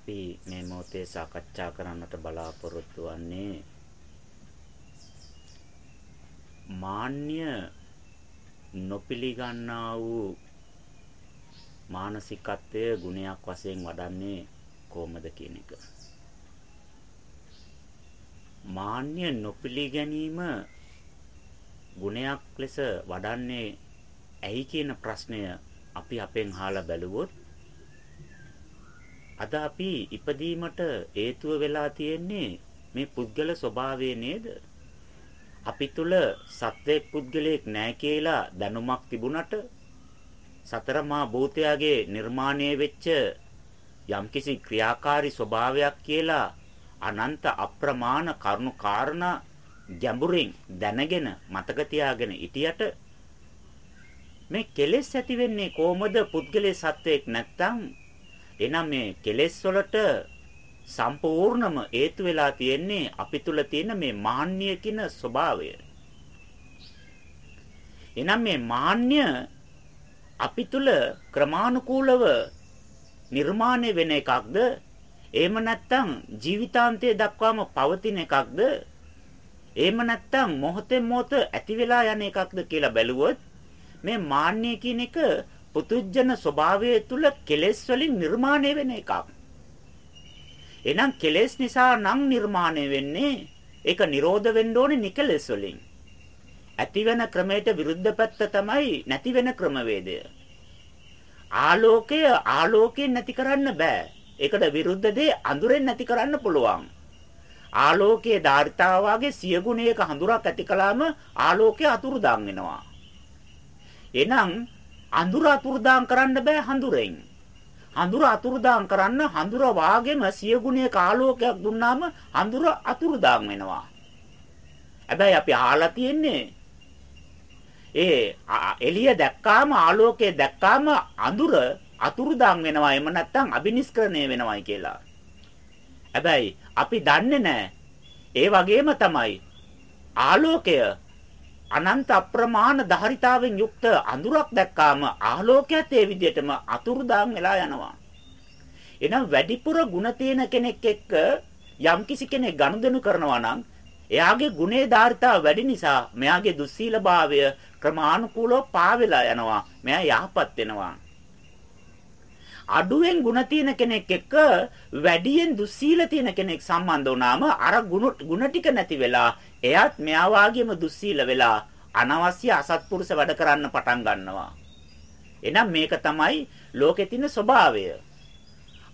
අපි මේ මොහොතේ සාකච්ඡා කරන්නට බලාපොරොත්තු වෙන්නේ මාන්‍ය නොපිලිගන්නා වූ මානසිකත්වය ගුණයක් වශයෙන් වඩන්නේ කොහොමද කියන එක. මාන්‍ය නොපිළිගැනීම ගුණයක් ලෙස වඩන්නේ ඇයි කියන ප්‍රශ්නය අපි අපෙන් අහලා බැලුවොත් අද අපි ඉපදීමට හේතුව වෙලා තියෙන්නේ මේ පුද්ගල ස්වභාවය නේද? අපි තුල සත්වයක් පුද්ගලයෙක් නැහැ කියලා දැනුමක් තිබුණට සතර මා භූතයාගේ නිර්මාණය වෙච්ච යම්කිසි ක්‍රියාකාරී ස්වභාවයක් කියලා අනන්ත අප්‍රමාණ කරුණු කාරණා ගැඹුරින් දැනගෙන මතක තියාගෙන හිටියට මේ කෙලෙස් ඇති වෙන්නේ කොහොමද පුද්ගලයේ සත්වයක් නැත්තම් එහෙනම් මේ කෙලෙස් වලට සම්පූර්ණම හේතු වෙලා තියෙන්නේ අපි තුල තියෙන මේ මාන්නය කියන ස්වභාවය. එහෙනම් මේ මාන්නය අපි තුල ක්‍රමානුකූලව නිර්මාණය වෙන එකක්ද? එහෙම නැත්නම් ජීවිතාන්තය දක්වාම පවතින එකක්ද? එහෙම නැත්නම් මොහොතෙන් මොහොත ඇති වෙලා යන එකක්ද කියලා බැලුවොත් මේ මාන්නය කියන එක පුතුජන ස්වභාවය තුල කෙලෙස් වලින් නිර්මාණය වෙන එකක්. එහෙනම් කෙලෙස් නිසා නම් නිර්මාණය වෙන්නේ ඒක නිරෝධ වෙන්න ඕනේ නිකලෙස් වලින්. ඇති වෙන ක්‍රමයට විරුද්ධ පැත්ත තමයි නැති වෙන ක්‍රමවේදය. ආලෝකය ආලෝකයෙන් නැති කරන්න බෑ. ඒකට විරුද්ධ දේ අඳුරෙන් නැති කරන්න පුළුවන්. ආලෝකයේ ධාරිතාවාගේ සිය ගුණයක හඳුරක් ඇති කළාම ආලෝකය අතුරුදාන් වෙනවා. එහෙනම් අඳුර අතුරුදාන් කරන්න බෑ හඳුරෙන්. හඳුර අතුරුදාන් කරන්න හඳුර වාගෙම සිය ගුණයක ආලෝකයක් දුන්නාම හඳුර අතුරුදාන් වෙනවා. හැබැයි අපි අහලා තියෙන්නේ ඒ එළිය දැක්කාම ආලෝකය දැක්කාම අඳුර අතුරුදාන් වෙනවා එම නැත්තම් අබිනිෂ්ක්‍රණය වෙනවයි කියලා. හැබැයි අපි දන්නේ නැහැ. ඒ වගේම තමයි ආලෝකය අනන්ත අප්‍රමාණ ධාරිතාවෙන් යුක්ත අඳුරක් දැක්කාම ආලෝකයත් ඒ විදිහටම අතුරුදාන් වෙලා යනවා. එහෙනම් වැඩිපුර ಗುಣ තියෙන කෙනෙක් එක්ක යම්කිසි කෙනෙක් ගනුදෙනු කරනවා නම් එයාගේ ගුණේ ධාරිතාව වැඩි නිසා මෙයාගේ දුස්සීලභාවය ක්‍රමානුකූලව පාවෙලා යනවා. මෙයා යහපත් වෙනවා. අඩුවෙන් ಗುಣ තියෙන කෙනෙක් එක්ක වැඩියෙන් දුස්සීල තියෙන කෙනෙක් සම්බන්ධ වුණාම අර ಗುಣ ටික නැති වෙලා එයත් මෙයා වාගේම දුස්සීල වෙලා අනවශ්‍ය අසත්පුරුෂ වැඩ කරන්න පටන් ගන්නවා. එහෙනම් මේක තමයි ලෝකේ තියෙන ස්වභාවය.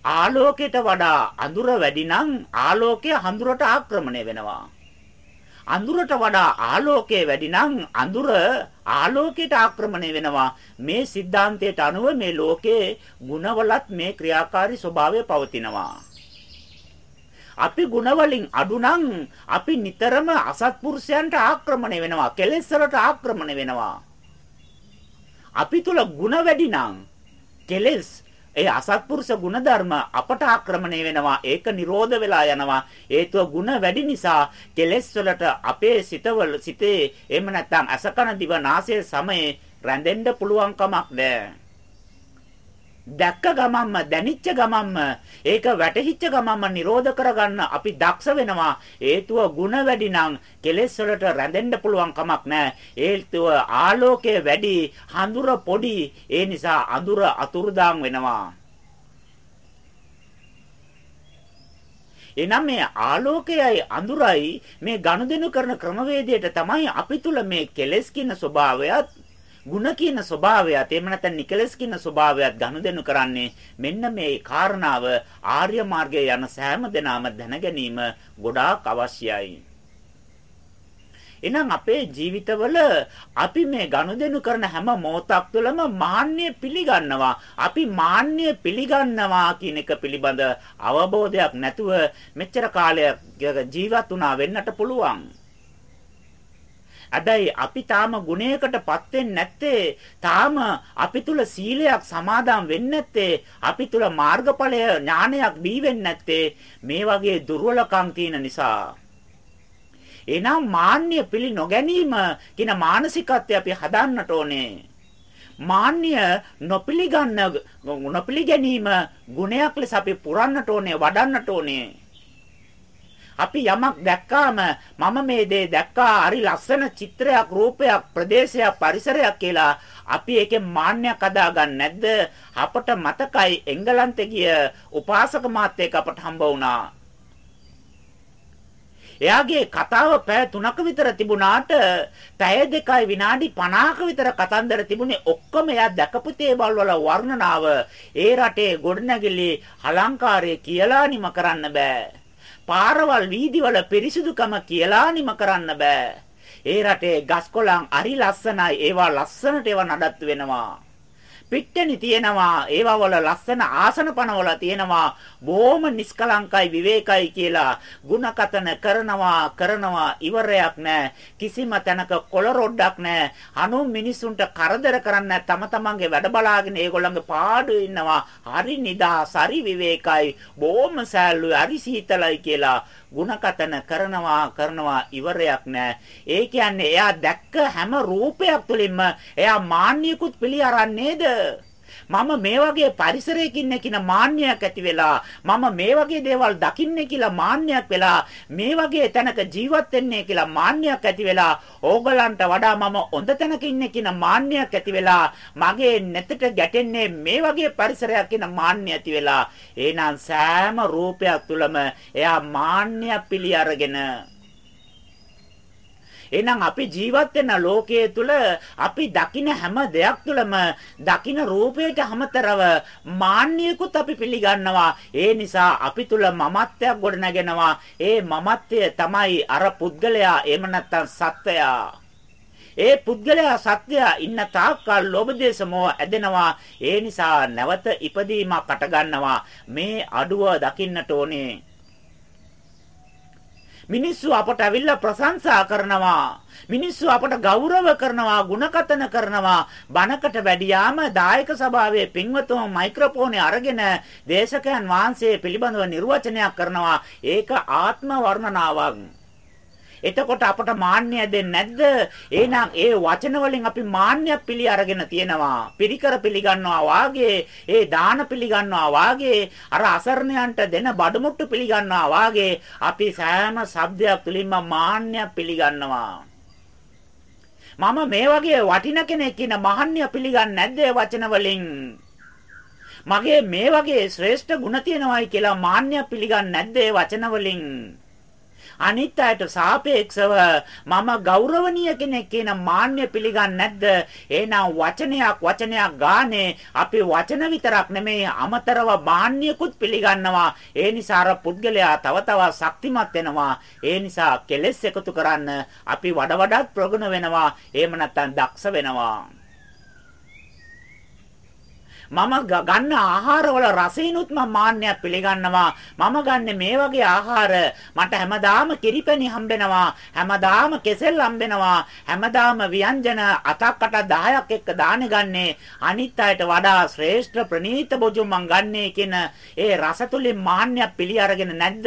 ආලෝකයට වඩා අඳුර වැඩි නම් ආලෝකය හඳුරට ආක්‍රමණය වෙනවා. අඳුරට වඩා ආලෝකය වැඩි නම් අඳුර ආලෝකයට ආක්‍රමණය වෙනවා. මේ સિદ્ધාන්තයට අනුව මේ ලෝකයේ ಗುಣවලත් මේ ක්‍රියාකාරී ස්වභාවය පවතිනවා. අපි ಗುಣවලින් අඩු නම් අපි නිතරම අසත්පුරුෂයන්ට ආක්‍රමණය වෙනවා කෙලෙස් වලට ආක්‍රමණය වෙනවා. අපි තුල ಗುಣ වැඩි නම් කෙලෙස් ඒ අසත්පුරුෂ ගුණධර්ම අපට ආක්‍රමණය වෙනවා ඒක නිරෝධ වෙලා යනවා. හේතුව ಗುಣ වැඩි නිසා කෙලෙස් වලට අපේ සිතවල සිතේ එහෙම නැත්නම් අසකන දිව නාසය සමයේ රැඳෙන්න පුළුවන් කමක් නැහැ. දැක්ක ගමම්ම දැනිච්ච ගමම්ම ඒක වැටහිච්ච ගමම්ම නිරෝධ කරගන්න අපි දක්ෂ වෙනවා. හේතුව ಗುಣ වැඩි නම් කෙලෙස් වලට රැඳෙන්න පුළුවන් කමක් නැහැ. හේතුව ආලෝකය වැඩි හඳුර පොඩි. ඒ නිසා අඳුර අතුරුදාන් වෙනවා. එනම් මේ ආලෝකයයි අඳුරයි මේ ගනුදෙනු කරන ක්‍රමවේදයට තමයි අපි තුල මේ කෙලෙස් කියන ස්වභාවයත් ಗುಣ කියන ස්වභාවයත් එහෙම නැත්නම් නිකලස් කියන ස්වභාවයත් ගනුදෙනු කරන්නේ මෙන්න මේ කාරණාව ආර්ය මාර්ගයේ යන සෑම දෙනාම දැන ගැනීම ගොඩාක් අවශ්‍යයි. එහෙනම් අපේ ජීවිතවල අපි මේ ගනුදෙනු කරන හැම මොහොතක් තුළම මාන්නය පිළිගන්නවා. අපි මාන්නය පිළිගන්නවා කියන එක පිළිබඳ අවබෝධයක් නැතුව මෙච්චර කාලයක් ජීවත් වුණා වෙන්නට පුළුවන්. හැබැයි අපි තාම ගුණයකටපත් වෙන්නේ නැත්තේ. තාම අපි තුල සීලයක් සමාදන් වෙන්නේ නැත්තේ. අපි තුල මාර්ගඵලය ඥානයක් බී වෙන්නේ නැත්තේ. මේ වගේ දුර්වලකම් තියෙන නිසා. එනම් මාන්නය පිළි නොගැනීම කියන මානසිකත්වය අපි හදන්නට ඕනේ. මාන්නය නොපිළිගන්න නොපිළිගැනීම ගුණයක් ලෙස අපි පුරන්නට ඕනේ වඩන්නට ඕනේ. අපි යමක් දැක්කාම මම මේ දේ දැක්කා හරි ලස්සන චිත්‍රයක් රූපයක් ප්‍රදේශයක් පරිසරයක් කියලා අපි ඒකේ මාන්නයක් අදාගන්නේ නැද්ද? අපට මතකයි එංගලන්තේ ගිය උපාසක මාත්‍යෙක් අපට හම්බ වුණා. එයාගේ කතාව පැය 3ක විතර තිබුණාට පැය දෙකයි විනාඩි 50ක විතර කතන්දර තිබුණේ ඔක්කොම එයා දැකපු තේබල් වල වර්ණනාව. ඒ රටේ ගොඩනැගිලි අලංකාරය කියලා නිම කරන්න බෑ. පාරවල් වීදිවල පිරිසිදුකම කියලා නිම කරන්න බෑ. ඒ රටේ ගස්කොළන් අරි ලස්සනයි. ඒවා ලස්සනට ඒවා නඩත්තු වෙනවා. පිට්ටනි තියෙනවා. ඒවා වල ලස්සන ආසන පනවල තියෙනවා. බොහොම නිස්කලංකයි විවේකයි කියලා ಗುಣකතන කරනවා කරනවා ඉවරයක් නැහැ කිසිම තැනක කොළ රොඩක් නැහැ අනු මිනිසුන්ට කරදර කරන්න තම තමන්ගේ වැඩ බලාගෙන ඒගොල්ලන්ගේ පාඩු ඉන්නවා. හරි නිදාස් හරි විවේකයි. බොහොම සෑල්ලුයි හරි සීතලයි කියලා. ಗುಣකතන කරනවා කරනවා ඉවරයක් නැහැ. ඒ කියන්නේ එයා දැක්ක හැම රූපයක් තුළින්ම එයා මාන්නයකුත් පිළි අරන්නේද? මම මේ වගේ පරිසරයක ඉන්නේ කියන මාන්නයක් ඇති වෙලා මම මේ වගේ දේවල් දකින්නේ කියලා මාන්නයක් වෙලා මේ වගේ තැනක ජීවත් වෙන්නේ කියලා මාන්නයක් ඇති වෙලා ඕගලන්ට වඩා මම හොඳ තැනක ඉන්නේ කියන මාන්නයක් ඇති වෙලා මගේ නැතට ගැටෙන්නේ මේ වගේ පරිසරයක් කියන මාන්නය ඇති වෙලා. එහෙනම් සෑම රූපයක් තුළම එයා මාන්නය පිළි අරගෙන එහෙනම් අපි ජීවත් වෙන ලෝකයේ තුල අපි දකින හැම දෙයක් තුළම දකින රූපයට හැමතරව මාන්නයකුත් අපි පිළිගන්නවා. ඒ නිසා අපි තුල මමත්වයක් ගොඩනගෙනවා. ඒ මමත්වය තමයි අර පුද්ගලයා එහෙම නැත්නම් සත්වයා. ඒ පුද්ගලයා සත්‍යය ඉන්න තාක්කල් ලෝභ දේශ මොහ ඇදෙනවා ඒ නිසා නැවත ඉපදීමක් අට ගන්නවා මේ අඩුව දකින්නට ඕනේ මිනිස්සු අපට ඇවිල්ලා ප්‍රශංසා කරනවා. මිනිස්සු අපට ගෞරව කරනවා, ಗುಣකතන කරනවා. බණකට වැඩියාම දායක සභාවේ පින්වතුන් මයික්‍රොෆෝනේ අරගෙන දේශකයන් වහන්සේ පිළිබඳව නිර්වචනයක් කරනවා. ඒක ආත්ම වර්ණනාවක්. එතකොට අපට මාන්නය දෙන්නේ නැද්ද? එහෙනම් ඒ වචන වලින් අපි මාන්නයක් පිළි අරගෙන තියෙනවා. පිරිකර පිළිගන්නවා වාගේ, ඒ දාන පිළිගන්නවා වාගේ, අර අසරණයන්ට දෙන බඩමුට්ටු පිළිගන්නවා වාගේ අපි සෑම શબ્දයක් තුලින්ම මාන්නයක් පිළිගන්නවා. මම මේ වගේ වටින කෙනෙක් කියන මහන්‍ය පිළිගන්නේ නැද්ද වචන වලින්? මගේ මේ වගේ ශ්‍රේෂ්ඨ ගුණ තියෙනවායි කියලා මාන්නය පිළිගන්නේ නැද්ද වචන වලින්? අනිත් අයට සාපේක්ෂව මම ගෞරවනීය කෙනෙක් කියන මාන්නය පිළිගන්නේ නැද්ද? එහෙනම් වචනයක් වචනයක් ගානේ අපි වචන විතරක් නෙමෙයි අමතරව මාන්නයකුත් පිළිගන්නවා. ඒ නිසා අර පුද්ගලයා තව තවත් ශක්තිමත් වෙනවා. ඒ නිසා කෙලෙස් එකතු කරන්න අපි වඩ වඩාත් ප්‍රගුණ වෙනවා. එහෙම නැත්නම් දක්ෂ වෙනවා. මම ගන්න ආහාරවල රසිනුත් මම මාන්නයක් පිළිගන්නවා. මම ගන්න මේ වගේ ආහාර මට හැමදාම කිරිපැණි හම්බෙනවා. හැමදාම කෙසෙල් හම්බෙනවා. හැමදාම ව්‍යංජන අතක්කට 10ක් එක්ක දාන්නේ ගන්නේ අනිත් අයට වඩා ශ්‍රේෂ්ඨ ප්‍රණීත බොජුම් මං ගන්නේ කියන ඒ රස තුලින් මාන්නයක් පිළි අරගෙන නැද්ද?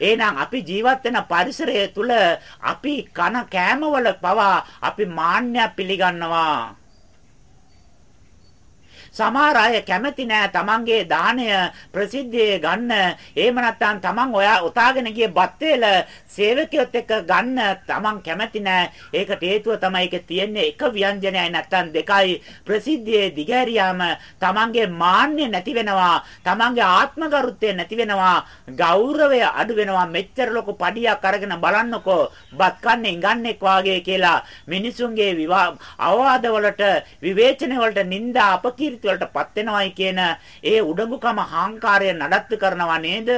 එහෙනම් අපි ජීවත් වෙන පරිසරය තුල අපි කන කෑමවල පවා අපි මාන්නයක් පිළිගන්නවා. සමහර අය කැමති නෑ තමන්ගේ දාණය ප්‍රසිද්ධියේ ගන්න. එහෙම නැත්නම් තමන් ඔයා උතාගෙන ගිය බත් වේල සේවකයොත් එක්ක ගන්න තමන් කැමති නෑ. ඒකට හේතුව තමයි ඒක තියෙන්නේ එක ව්‍යංජනයයි නැත්නම් දෙකයි. ප්‍රසිද්ධියේ දිගහැරියාම තමන්ගේ මාන්නය නැති වෙනවා. තමන්ගේ ආත්මගරුත්වය නැති වෙනවා. ගෞරවය අඩු වෙනවා. මෙච්චර ලොකු පඩියක් අරගෙන බලන්නකෝ. බත් කන්නේ ඉඟන්නෙක් වාගේ කියලා මිනිසුන්ගේ අවවාද වලට විවේචන වලට නිନ୍ଦා අපකීර්ති කීර්ති වලටපත් වෙනවයි කියන ඒ උඩඟුකම හාංකාරය නඩත්තු කරනවා නේද?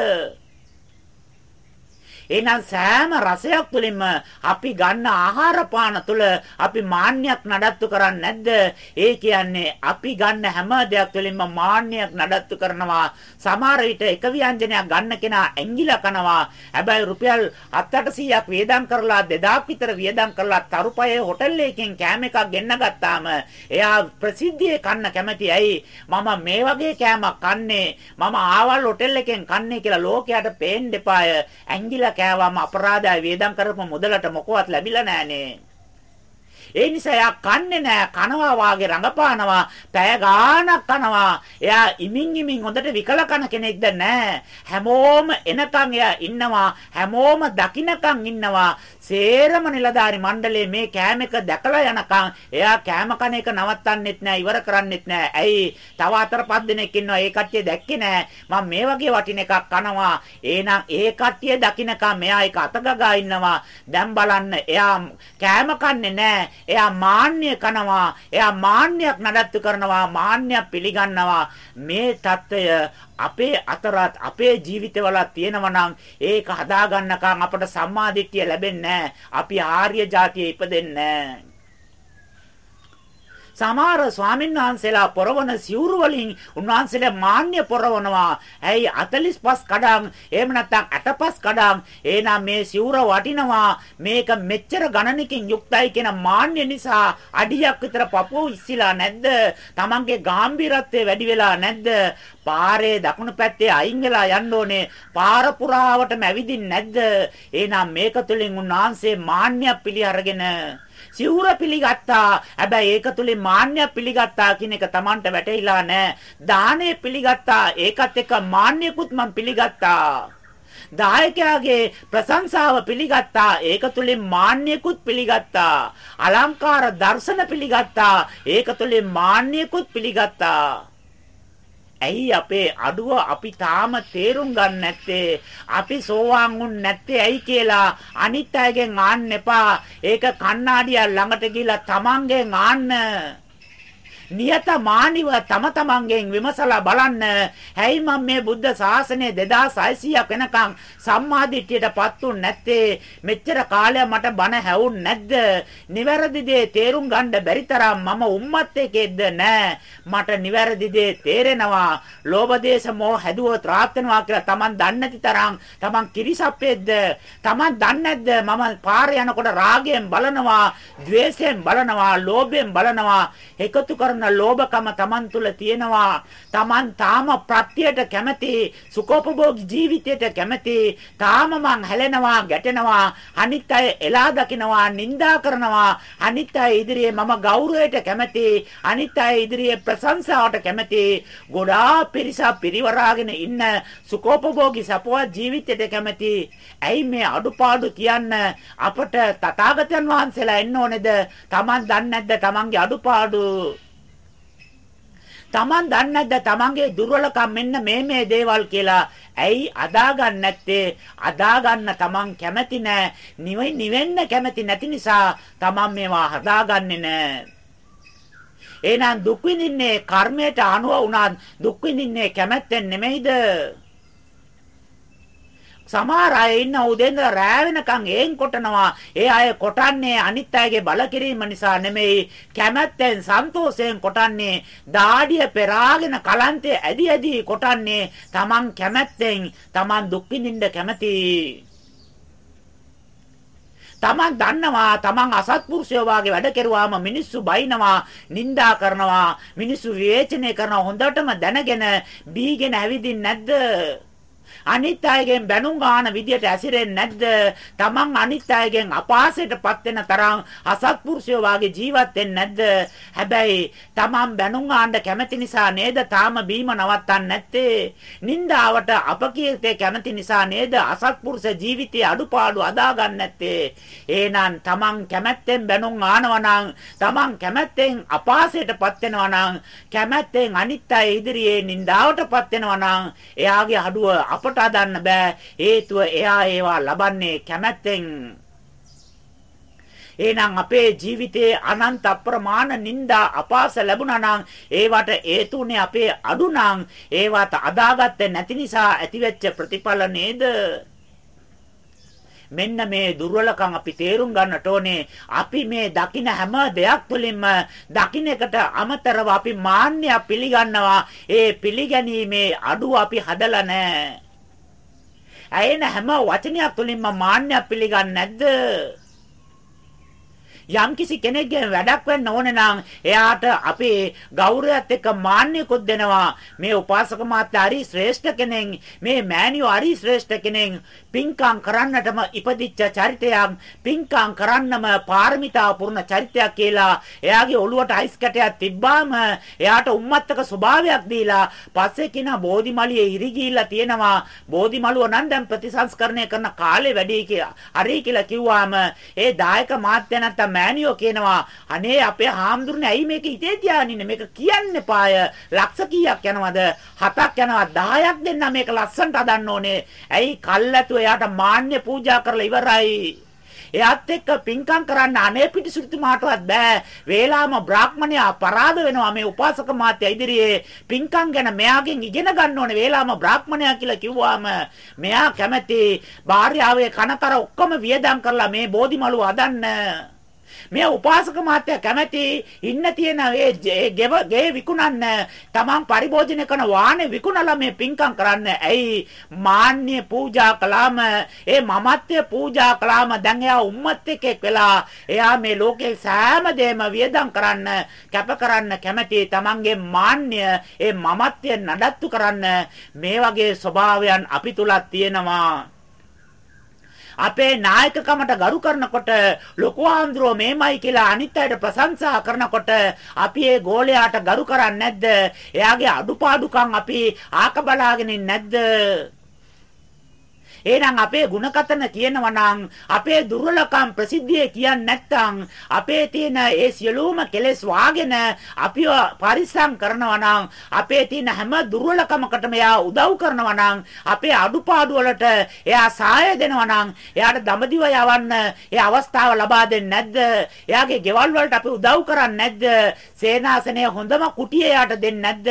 එහෙනම් සෑම රසයක් තුළින්ම අපි ගන්න ආහාර පාන තුළ අපි මාන්නයක් නඩත්තු කරන්නේ නැද්ද? ඒ කියන්නේ අපි ගන්න හැම දෙයක් තුළින්ම මාන්නයක් නඩත්තු කරනවා. සමහර විට එක ව්‍යංජනයක් ගන්න කෙනා ඇඟිලා කනවා. හැබැයි රුපියල් 7-800ක් වියදම් කරලා 2000ක් විතර වියදම් කරලා තරුපයේ හොටල් එකකින් කෑම එකක් ගෙන්න ගත්තාම එයා ප්‍රසිද්ධියේ කන්න කැමති. ඇයි? මම මේ වගේ කෑමක් කන්නේ. මම ආවල් හොටල් එකෙන් කන්නේ කියලා ලෝකයට පේන්න එපාය. ඇඟිලා කෑවම අපරාධය වේදම් කරපු මුදලට මොකවත් ලැබිලා නැහනේ. ඒ නිසා එයා කන්නේ නැහැ. කනවා වාගේ රඟපානවා. පැය ගාණක් කනවා. එයා ඉමින් ඉමින් හොඳට විකල කන කෙනෙක්ද නැහැ. හැමෝම එනකන් එයා ඉන්නවා. හැමෝම දකින්නකන් ඉන්නවා. සේරම නිලධාරි මණ්ඩලයේ මේ කෑම එක දැකලා යනකම් එයා කෑම කන එක නවත්තන්නෙත් නෑ ඉවර කරන්නෙත් නෑ. ඇයි? තව අතර පස් දෙනෙක් ඉන්නවා ඒ කට්ටිය දැක්කේ නෑ. මම මේ වගේ වටින එකක් කනවා. එහෙනම් ඒ කට්ටිය දකින්නකම් මෙයා ඒක අතගගා ඉන්නවා. දැන් බලන්න එයා කෑම කන්නේ නෑ. එයා මාන්නය කනවා. එයා මාන්නයක් නඩත්තු කරනවා. මාන්නයක් පිළිගන්නවා. මේ தত্ত্বය අපේ අතරත් අපේ ජීවිතවල තියෙනවා ඒක හදාගන්නකම් අපට සම්මාදිට්ඨිය ලැබෙන්නේ අපි ආර්ය જાතියේ ඉපදෙන්නේ සමහර ස්වාමීන් වහන්සේලා පොරවන සිවුරු වලින් උන්වහන්සේලා මාන්‍ය පොරවනවා. ඇයි 45 කඩම් එහෙම නැත්නම් 85 කඩම් එහෙනම් මේ සිවුර වටිනවා. මේක මෙච්චර ගණනකින් යුක්තයි කියන මාන්‍ය නිසා අඩියක් විතර පපුව ඉස්සිලා නැද්ද? Tamange ගැඹිරත්වය වැඩි වෙලා නැද්ද? පාරේ දකුණු පැත්තේ අයින් වෙලා යන්න ඕනේ. පාර පුරාවටම ඇවිදින්නේ නැද්ද? එහෙනම් මේක තුලින් උන්වහන්සේ මාන්නය පිළි අරගෙන සිවුර පිළිගත්තා. හැබැයි ඒක තුලින් මාන්නයක් පිළිගත්තා කියන එක Tamanට වැටහිලා නැහැ. දානය පිළිගත්තා. ඒකත් එක්ක මාන්නයකුත් මම පිළිගත්තා. දායකයාගේ ප්‍රශංසාව පිළිගත්තා ඒක තුලින් මාන්නයකුත් පිළිගත්තා අලංකාර දර්ශන පිළිගත්තා ඒක තුලින් මාන්නයකුත් පිළිගත්තා ඇයි අපේ අඩුව අපි තාම තේරුම් ගන්න නැත්තේ? අපි සෝවාන් වුන් නැත්තේ ඇයි කියලා අනිත් අයගෙන් ආන්න එපා. ඒක කණ්ණාඩිය ළඟට ගිහිල්ලා තමන්ගෙන් ආන්න. නියතමානිව තම තමන්ගෙන් විමසලා බලන්න. හැයි මම මේ බුද්ධ ශාසනය 2600ක් වෙනකන් සම්මාදිට්ඨියටපත් උන් නැත්තේ? මෙච්චර කාලයක් මට බණ හැවුන් නැද්ද? නිවැරදි දේ තේරුම් ගන්න බැරි තරම් මම උම්මත් එකෙක්ද නැහැ. මට නිවැරදි දේ තේරෙනවා. ලෝභ දේශ මොහ හැදුවොත් රාත් වෙනවා කියලා Taman දන්නේ නැති තරම් Taman කිරිසප්පෙද්ද? Taman දන්නේ නැද්ද? මම පාරේ යනකොට රාගයෙන් බලනවා, ద్వේෂයෙන් බලනවා, ලෝභයෙන් බලනවා. එකතු කරන ලෝභකම Taman තුල තියෙනවා. Taman තාම ප්‍රත්‍යයට කැමති, සුඛෝපභෝගී ජීවිතයට කැමති. තාම මං හැලෙනවා, ගැටෙනවා. අනිත් අය එලා දකිනවා, නිඳා කරනවා. අනිත් අය ඉදිරියේ මම ගෞරවයට කැමති. අනිත් අය ඉදිරියේ ප්‍රශංසාවට කැමති. ගොඩාක් පිරිසක් පිරිවරාගෙන ඉන්න සුඛෝපභෝගී සපවත් ජීවිතයට කැමති. ඇයි මේ අඩුපාඩු කියන්න අපට තථාගතයන් වහන්සේලා එන්න ඕනේද? Taman දන්නේ නැද්ද Tamanගේ අඩුපාඩු? Taman දන්නේ නැද්ද Tamanගේ දුර්වලකම් මෙන්න මේ මේ දේවල් කියලා? ඇයි අදාගන්න නැත්තේ? අදාගන්න Taman කැමති නෑ. නිවෙන්න කැමති නැති නිසා Taman මේවා හදාගන්නේ නෑ. එහෙනම් දුක් විඳින්නේ කර්මයට අනුව වුණත් දුක් විඳින්නේ කැමැත්තෙන් නෙමෙයිද? සමහර අය ඉන්න උදේන්ද රෑ වෙනකන් ඒන් කොටනවා. ඒ අය කොටන්නේ අනිත් අයගේ බල කිරීම නිසා නෙමෙයි. කැමැත්තෙන් සන්තෝෂයෙන් කොටන්නේ. දාඩිය පෙරාගෙන කලන්තේ ඇදි ඇදි කොටන්නේ. Taman කැමැත්තෙන් Taman දුක් විඳින්න කැමති. Taman දන්නවා Taman අසත්පුරුෂයෝ වාගේ වැඩ කෙරුවාම මිනිස්සු බයිනවා, නිඳා කරනවා, මිනිස්සු විවේචනය කරනවා හොඳටම දැනගෙන බීගෙන ඇවිදින් නැද්ද? අනිත් අයගෙන් බැනුම් ගන්න විදියට ඇසිරෙන්නේ නැද්ද? Taman අනිත් අයගෙන් අපාසයටපත් වෙන තරම් අසත්පුරුෂයෝ වාගේ ජීවත් වෙන්නේ නැද්ද? හැබැයි Taman බැනුම් ගන්න කැමති නිසා නේද තාම බීම නවත්තන්නේ නැත්තේ? නින්දාවට අපකීර්තිය කැමති නිසා නේද අසත්පුරුෂ ජීවිතයේ අඩුපාඩු අදාගන්නේ නැත්තේ? එහෙනම් Taman කැමැත්තෙන් බැනුම් ආනවා නම් Taman කැමැත්තෙන් අපාසයටපත් වෙනවා නම් කැමැත්තෙන් අනිත් අය ඉදිරියේ නින්දාවටපත් වෙනවා නම් එයාගේ අඩුව අපට කොට හදන්න බෑ. හේතුව එයා ඒවා ලබන්නේ කැමැත්තෙන්. එහෙනම් අපේ ජීවිතයේ අනන්ත අප්‍රමාණ නිന്ദා අපාස ලැබුණා නම් ඒවට හේතුනේ අපේ අඩු නම් ඒවට අදාගත්තේ නැති නිසා ඇතිවෙච්ච ප්‍රතිඵල නේද? මෙන්න මේ දුර්වලකම් අපි තේරුම් ගන්නට ඕනේ. අපි මේ දකින හැම දෙයක් තුළින්ම දකින්න එකට අමතරව අපි මාන්නය පිළිගන්නවා. ඒ පිළිගැනීමේ අඩුව අපි හදලා නැහැ. ඇයෙන හැම වචනයක් තුළින්ම මාන්නයක් පිළිගන්නේ නැද්ද? යම්කිසි කෙනෙක්ගේ වැඩක් වෙන්න ඕනේ නම් එයාට අපේ ගෞරවයත් එක්ක මාන්නයකුත් දෙනවා. මේ උපාසක මාත්‍ය හරි ශ්‍රේෂ්ඨ කෙනෙක්. මේ මෑණියෝ හරි ශ්‍රේෂ්ඨ කෙනෙක්. පින්කම් කරන්නටම ඉපදිච්ච චරිතයක්. පින්කම් කරන්නම පාරමිතා පුරන චරිතයක් කියලා එයාගේ ඔළුවට අයිස් කැටයක් තිබ්බාම එයාට උම්මත්තක ස්වභාවයක් දීලා පස්සේ කින බෝධිමලියේ ඉරි ගිහිල්ලා තියෙනවා. බෝධිමලුව නම් දැන් ප්‍රතිසංස්කරණය කරන කාලේ වැඩි කියලා. හරි කියලා කිව්වාම ඒ දායක මාත්‍ය නැත්තම් මෑණියෝ කියනවා අනේ අපේ හාමුදුරනේ ඇයි මේක ඉතේ තියාගෙන මේක කියන්න එපාය. ලක්ෂ කීයක් යනවද? හතක් යනවා 10ක් දෙන්න මේක ලස්සනට හදන්න ඕනේ. ඇයි කල්ැතු එයාට මාන්‍ය පූජා කරලා ඉවරයි? එයාත් එක්ක පින්කම් කරන්න අනේ පිටිසුතුමාටවත් බෑ. වේලාම බ්‍රාහ්මණයා අපරාධ වෙනවා මේ උපාසක මාත්‍ය ඉදිරියේ. පින්කම් ගැන මෙයාගෙන් ඉගෙන ගන්න ඕනේ. වේලාම බ්‍රාහ්මණයා කියලා කිව්වාම මෙයා කැමැති භාර්යාවේ කනතර ඔක්කොම වියදම් කරලා මේ බෝධිමලුව හදන්න. මේ උපාසක මාත්‍ය කැමැති ඉන්න තියෙන ඒ ගේ විකුණන්න තමන් පරිභෝජනය කරන වාහනේ විකුණලා මේ පින්කම් කරන්න. ඇයි? මාන්‍ය පූජා කළාම ඒ මමත්වය පූජා කළාම දැන් එයා උම්මත් එක්ක වෙලා එයා මේ ලෝකේ සෑම දෙයක්ම වියදම් කරන්න කැප කරන්න කැමැති තමන්ගේ මාන්‍ය ඒ මමත්වය නඩත්තු කරන්න. මේ වගේ ස්වභාවයන් අපි තුලත් තියෙනවා. අපේ නායකකමට ගරු කරනකොට ලොකු ආන්දරෝ මේමයි කියලා අනිත් අයට ප්‍රශංසා කරනකොට අපි ඒ ගෝලයාට ගරු කරන්නේ නැද්ද? එයාගේ අඩුපාඩුකම් අපි ආක බලාගෙන නැද්ද? එහෙනම් අපේ ಗುಣකතන කියනවා නම් අපේ දුර්වලකම් ප්‍රසිද්ධියේ කියන්නේ නැත්නම් අපේ තියෙන ඒ සියලුම කෙලෙස් වාගෙන අපිව පරිස්සම් කරනවා නම් අපේ තියෙන හැම දුර්වලකමකටම එයා උදව් කරනවා නම් අපේ අඩුපාඩු වලට එයා සහාය දෙනවා නම් එයාට දඹදිව යවන්න ඒ අවස්ථාව ලබා දෙන්නේ නැද්ද? එයාගේ ගෙවල් වලට අපි උදව් කරන්නේ නැද්ද? සේනාසනයේ හොඳම කුටිය එයාට දෙන්නේ නැද්ද?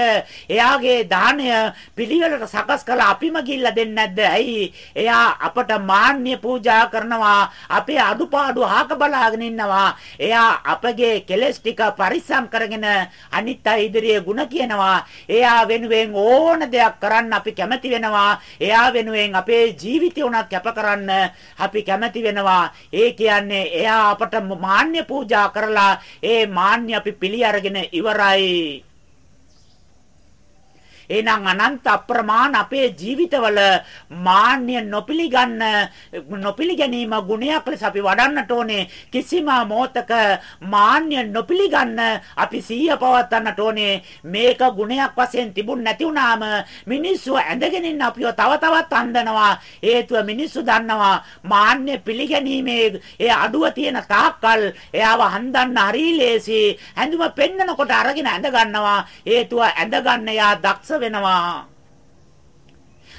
එයාගේ දාණය පිළිවෙලට සකස් කරලා අපිම ගිහිල්ලා දෙන්නේ නැද්ද? ඇයි? එයා අපට මාන්‍ය පූජා කරනවා. අපේ අඩුපාඩු ආක බලාගෙන ඉන්නවා. එයා අපගේ කෙලෙස් ටික පරිස්සම් කරගෙන අනිත් අය ඉදිරියේ ಗುಣ කියනවා. එයා වෙනුවෙන් ඕන දෙයක් කරන්න අපි කැමති වෙනවා. එයා වෙනුවෙන් අපේ ජීවිතය උනත් කැප කරන්න අපි කැමති වෙනවා. ඒ කියන්නේ එයා අපට මාන්‍ය පූජා කරලා ඒ මාන්‍ය අපි පිළි අරගෙන ඉවරයි. එහෙනම් අනන්ත අප්‍රමාණ අපේ ජීවිතවල මාන්නය නොපිලිගන්න නොපිලිගැනීම ගුණයක් ලෙස අපි වඩන්නට ඕනේ. කිසිම මොහතක මාන්නය නොපිලිගන්න අපි සීය පවත්වන්නට ඕනේ. මේක ගුණයක් වශයෙන් තිබුණ නැති වුනාම මිනිස්සු ඇඳගෙන ඉන්න අපිව තව තවත් අන්දනවා හේතුව මිනිස්සු දන්නවා මාන්නය පිළිගැනීමේ ඒ අඩුව තියෙන තාක්කල් එයාව හන්දන්න හරි ලේසි. හැඳුම පෙන්නකොට අරගෙන ඇඳ ගන්නවා හේතුව ඇඳ ගන්න යා දක්ෂ වෙනවා.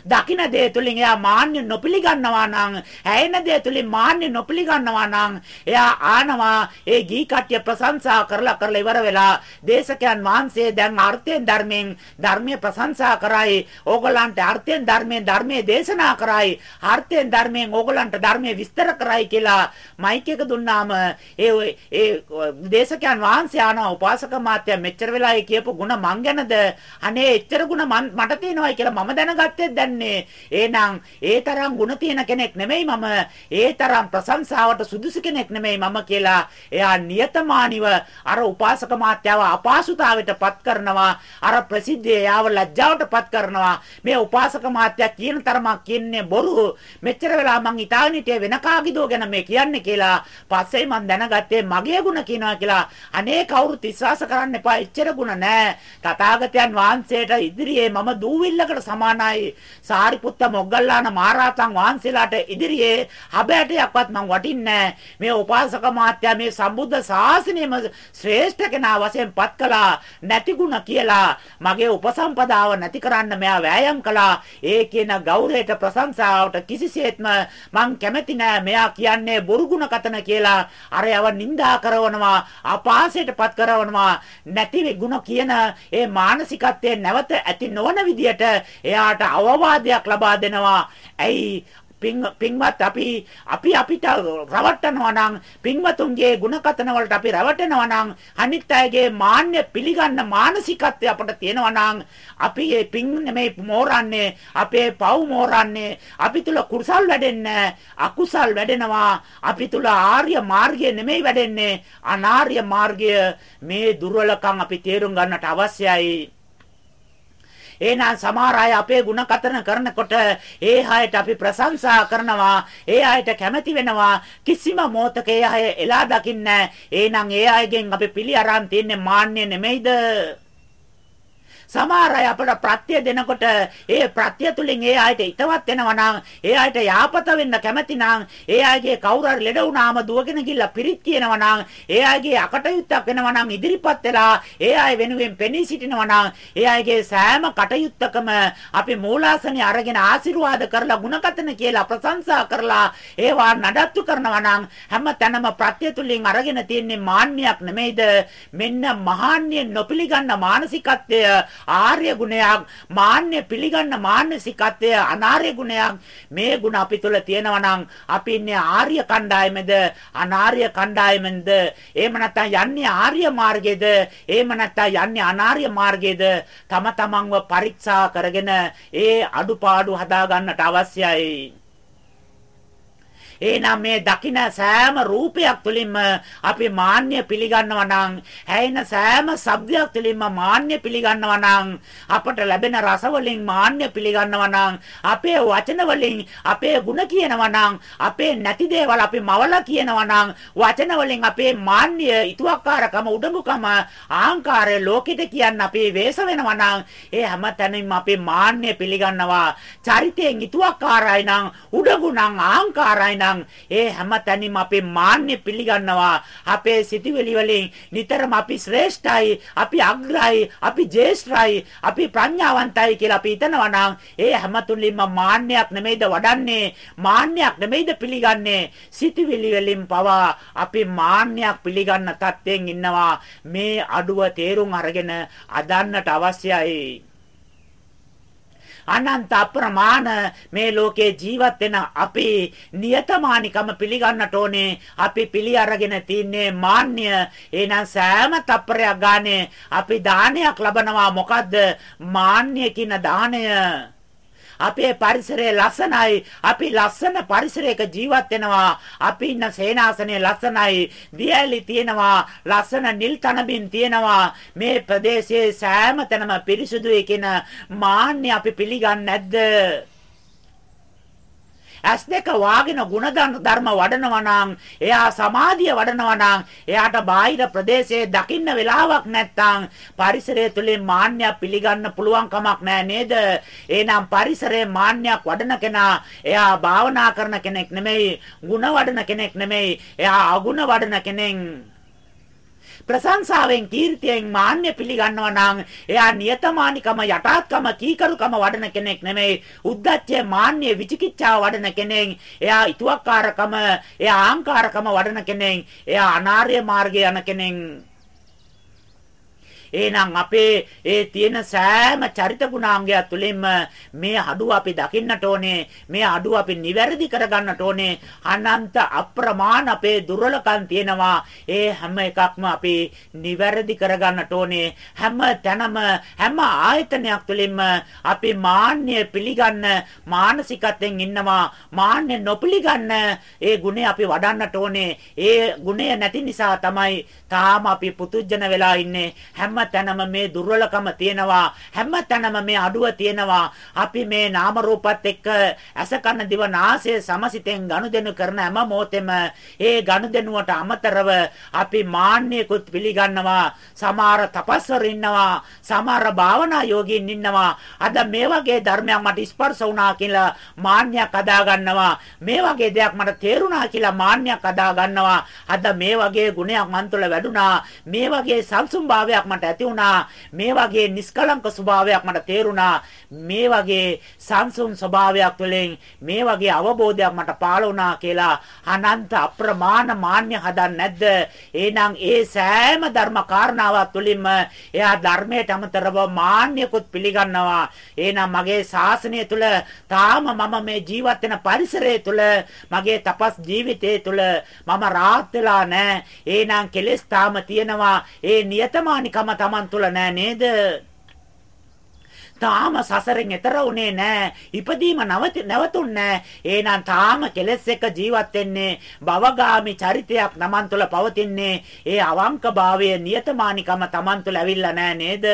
දකින දේ තුලින් එයා මාන්‍ය නොපිලිගන්නවා නම් ඇයෙන දේ තුලින් මාන්‍ය නොපිලිගන්නවා නම් එයා ආනවා ඒ ගී කට්ටිය ප්‍රශංසා කරලා කරලා ඉවර වෙලා දේශකයන් වහන්සේ දැන් අර්ථයෙන් ධර්මයෙන් ධර්මයේ ප්‍රශංසා කරයි ඕගලන්ට අර්ථයෙන් ධර්මයෙන් ධර්මයේ දේශනා කරයි අර්ථයෙන් ධර්මයෙන් ඕගලන්ට ධර්මයේ විස්තර කරයි කියලා මයික් එක දුන්නාම ඒ ඒ දේශකයන් වහන්සේ ආනවා උපාසක මාත්‍ය මෙච්චර වෙලා කියපු ಗುಣ මං ගැනද අනේ එච්චර ಗುಣ මට තියෙනවායි කියලා මම දැනගත්තේ දැන් කියන්නේ. එහෙනම් ඒ තරම් ಗುಣ තියෙන කෙනෙක් නෙමෙයි මම. ඒ තරම් ප්‍රශංසාවට සුදුසු කෙනෙක් නෙමෙයි මම කියලා එයා නියතමානිව අර උපාසක මාත්‍යාව අපහසුතාවයට පත් කරනවා. අර ප්‍රසිද්ධිය යාව ලැජ්ජාවට පත් කරනවා. මේ උපාසක මාත්‍යා කියන තරමක් කියන්නේ බොරු. මෙච්චර වෙලා මං ඉතාලි හිටියේ වෙන කාගේදෝ ගැන මේ කියන්නේ කියලා. පස්සේ මං දැනගත්තේ මගේ ಗುಣ කියනවා කියලා. අනේ කවුරුත් විශ්වාස කරන්න එපා. එච්චර ಗುಣ නෑ. තථාගතයන් වහන්සේට ඉදිරියේ මම දූවිල්ලකට සමානයි. සාරිපුත්ත මොග්ගල්ලාන මහරහතන් වහන්සේලාට ඉදිරියේ හබෑටයක්වත් මං වටින්නේ මේ උපාසක මාත්‍යා මේ සම්බුද්ධ ශාසනයම ශ්‍රේෂ්ඨ කෙනා වශයෙන් පත් කළා නැතිගුණ කියලා. මගේ උපසම්පදාව නැති කරන්න මෙයා වෑයම් කළා. ඒ කියන ගෞරවයට ප්‍රශංසාවට කිසිසේත්ම මං කැමති නෑ මෙයා කියන්නේ බොරු ගුණ කතන කියලා. අර යව නිඳා කරනවා අපාසයටපත් කරනවා නැති ගුණ කියන ඒ මානසිකත්වයේ නැවත ඇති නොවන විදියට එයාට අවවාද අවවාදයක් ලබා දෙනවා. ඇයි පින්වත් අපි අපි අපිට රවට්ටනවා නම් පින්වතුන්ගේ ಗುಣකතන වලට අපි රවටෙනවා නම් අනිත් අයගේ මාන්‍ය පිළිගන්න මානසිකත්වය අපට තියෙනවා නම් අපි මේ පින් නෙමෙයි මෝරන්නේ අපේ පව් මෝරන්නේ අපි තුල කුසල් වැඩෙන්නේ අකුසල් වැඩෙනවා අපි තුල ආර්ය මාර්ගය නෙමෙයි වැඩෙන්නේ අනාර්ය මාර්ගය මේ දුර්වලකම් අපි තේරුම් ගන්නට අවශ්‍යයි එහෙනම් සමහර අය අපේ ಗುಣ කතන කරනකොට ඒ අයට අපි ප්‍රශංසා කරනවා ඒ අයට කැමති වෙනවා. කිසිම මොහතක ඒ අය එලා දකින්නේ එහෙනම් ඒ අයගෙන් අපි පිළි අරන් තියන්නේ මාන්නය නෙමෙයිද? සමහර අය අපට ප්‍රත්‍ය දෙනකොට ඒ ප්‍රත්‍ය තුලින් ඒ අයට හිතවත් වෙනවා නම් ඒ අයට යාපත වෙන්න කැමති නම් ඒ අයගේ කවුරු හරි ලෙඩ වුණාම දුවගෙන ගිහිල්ලා පිරිත් කියනවා නම් ඒ අයගේ අකටයුත්තක් වෙනවා නම් ඉදිරිපත් වෙලා ඒ අය වෙනුවෙන් පෙනී සිටිනවා නම් ඒ අයගේ සෑම කටයුත්තකම අපි මූලාසනිය අරගෙන ආශිර්වාද කරලා ಗುಣකතන කියලා ප්‍රශංසා කරලා ඒවා නඩත්තු කරනවා නම් හැම තැනම ප්‍රත්‍ය තුලින් අරගෙන තියෙන්නේ මාන්නයක් නෙමෙයිද? මෙන්න මහාන්‍ය නොපිලිගන්න මානසිකත්වය ආර්ය ගුණයක් මාන්නය පිළිගන්න මානසිකත්වය අනාර්ය ගුණයක්. මේ ගුණ අපි තුල තියෙනවා නම් අපි ඉන්නේ ආර්ය කණ්ඩායමේද අනාර්ය කණ්ඩායමෙන්ද? එහෙම නැත්නම් යන්නේ ආර්ය මාර්ගයේද? එහෙම නැත්නම් යන්නේ අනාර්ය මාර්ගයේද? තම තමන්ව පරීක්ෂා කරගෙන ඒ අඩුපාඩු හදා ගන්නට අවශ්‍යයි. එහෙනම් මේ දකින සෑම රූපයක් තුළින්ම අපි මාන්නය පිළිගන්නවා නම් ඇහෙන සෑම ශබ්දයක් තුළින්ම මාන්නය පිළිගන්නවා නම් අපට ලැබෙන රස වලින් මාන්නය පිළිගන්නවා නම් අපේ වචන වලින් අපේ ಗುಣ කියනවා නම් අපේ නැති දේවල් අපි මවලා කියනවා නම් වචන වලින් අපේ මාන්නය ඊතුවක්කාරකම උඩඟුකම ආහංකාරය ලෝකෙට කියන්න අපි වේස වෙනවා නම් ඒ හැමතැනින්ම අපි මාන්නය පිළිගන්නවා. චරිතයෙන් ඊතුවක්කාරයි නම් උඩඟු නම් ආහංකාරයි නම් නම් ඒ හැම තැනින්ම අපේ මාන්නේ පිළිගන්නවා. අපේ සිටිවිලි වලින් නිතරම අපි ශ්‍රේෂ්ඨයි අපි අග්‍රයි අපි ජේෂ්ඨයි අපි ප්‍රඥාවන්තයි කියලා අපි හිතනවා නම් ඒ හැම තුලින්ම මාන්නයක් නෙමෙයිද වඩන්නේ? මාන්නයක් නෙමෙයිද පිළිගන්නේ? සිටිවිලි වලින් පවා අපි මාන්නයක් පිළිගන්න තත්ත්වයෙන් ඉන්නවා. මේ අඩුව තේරුම් අරගෙන අදන්නට අවශ්‍යයි. අනන්ත අප්‍රමාණ මේ ලෝකේ ජීවත් වෙන අපි නියතමානිකම පිළිගන්නට ඕනේ. අපි පිළි අරගෙන තින්නේ මාන්නය එහෙනම් සෑම තප්පරයක් ගානේ අපි දානයක් ලබනවා. මොකද්ද? මාන්නය කියන දාණය අපේ පරිසරය ලස්සනයි. අපි ලස්සන පරිසරයක ජීවත් වෙනවා. අපි ඉන්න සේනාසනේ ලස්සනයි. දියැලි තියෙනවා. ලස්සන නිල් තනබින් තියෙනවා. මේ ප්‍රදේශයේ සෑම තැනම පිරිසුදුයි කියන මාන්නේ අපි පිළිගන්නේ නැද්ද? ඇස් දෙක වාගෙන ಗುಣ ධර්ම වඩනවා නම් එයා සමාධිය වඩනවා නම් එයාට බාහිර ප්‍රදේශයේ දකින්න වෙලාවක් නැත්තම් පරිසරය තුලින් මාන්නයක් පිළිගන්න පුළුවන් කමක් නැහැ නේද? එහෙනම් පරිසරයේ මාන්නයක් වඩන කෙනා එයා භාවනා කරන කෙනෙක් නෙමෙයි, ಗುಣ වඩන කෙනෙක් නෙමෙයි, එයා අගුණ වඩන කෙනෙක්. ප්‍රශංසාවෙන් කීර්තියෙන් මාන්‍ය පිළිගන්නවා නම් එයා නියතමානිකම යටාත්කම කීකරුකම වඩන කෙනෙක් නෙමෙයි. උද්දච්චය මාන්‍ය විචිකිච්ඡාව වඩන කෙනෙක්. එයා ඊතුවක්කාරකම එයා ආංකාරකම වඩන කෙනෙක්. එයා අනාර්ය මාර්ගය යන කෙනෙක්. එහෙනම් අපේ ඒ තියෙන සෑම චරිත ගුණාංගයක් තුළින්ම මේ අඩුව අපි දකින්නට ඕනේ. මේ අඩුව අපි නිවැරදි කරගන්නට ඕනේ. අනන්ත අප්‍රමාණ අපේ දුර්වලකම් තියෙනවා. ඒ හැම එකක්ම අපි නිවැරදි කරගන්නට ඕනේ. හැම තැනම හැම ආයතනයක් තුළින්ම අපි මාන්නය පිළිගන්න මානසිකත්වයෙන් ඉන්නවා. මාන්නය නොපිළිගන්න ඒ ගුණය අපි වඩන්නට ඕනේ. ඒ ගුණය නැති නිසා තමයි තාම අපි පුතුජන වෙලා ඉන්නේ. හැම තැනම මේ දුර්වලකම තියෙනවා. හැම තැනම මේ අඩුව තියෙනවා. අපි මේ නාම රූපත් එක්ක ඇස කන දිව නාසය සමසිතෙන් ගනුදෙනු කරන හැම මොහොතෙම ඒ ගනුදෙනුවට අමතරව අපි මාන්නයකුත් පිළිගන්නවා. සමහර තපස්වරු ඉන්නවා. සමහර භාවනා යෝගීන් ඉන්නවා. අද මේ වගේ ධර්මයක් මට ස්පර්ශ වුණා කියලා මාන්නයක් අදා ගන්නවා. මේ වගේ දෙයක් මට තේරුණා කියලා මාන්නයක් අදා ගන්නවා. අද මේ වගේ ගුණයක් මන් තුළ වැඩුණා. මේ වගේ සංසුම් භාවයක් මට ඇති වුණා. මේ වගේ නිස්කලංක ස්වභාවයක් මට තේරුණා. මේ වගේ සංසුන් ස්වභාවයක් තුළින් මේ වගේ අවබෝධයක් මට පාළ වුණා කියලා අනන්ත අප්‍රමාණ මාන්‍ය හදන්නේ නැද්ද? එහෙනම් ඒ සෑම ධර්ම කාරණාවක් තුළින්ම එයා ධර්මයට අමතරව මාන්‍යකුත් පිළිගන්නවා. එහෙනම් මගේ ශාසනය තුළ තාම මම මේ ජීවත් වෙන පරිසරය තුළ මගේ තපස් ජීවිතය තුළ මම රාහත් වෙලා නැහැ. එහෙනම් කෙලෙස් තාම තියෙනවා. ඒ නියතමානිකම Taman තුළ නැහැ නේද? තාම සසරෙන් එතර උනේ නැහැ. ඉපදීම නැවතුන්නේ නැහැ. එහෙනම් තාම කෙලෙස් එක ජීවත් වෙන්නේ භවගාමි චරිතයක් Taman තුළ පවතින්නේ. ඒ අවංකභාවය නියතමානිකම Taman තුළ ඇවිල්ලා නැහැ නේද?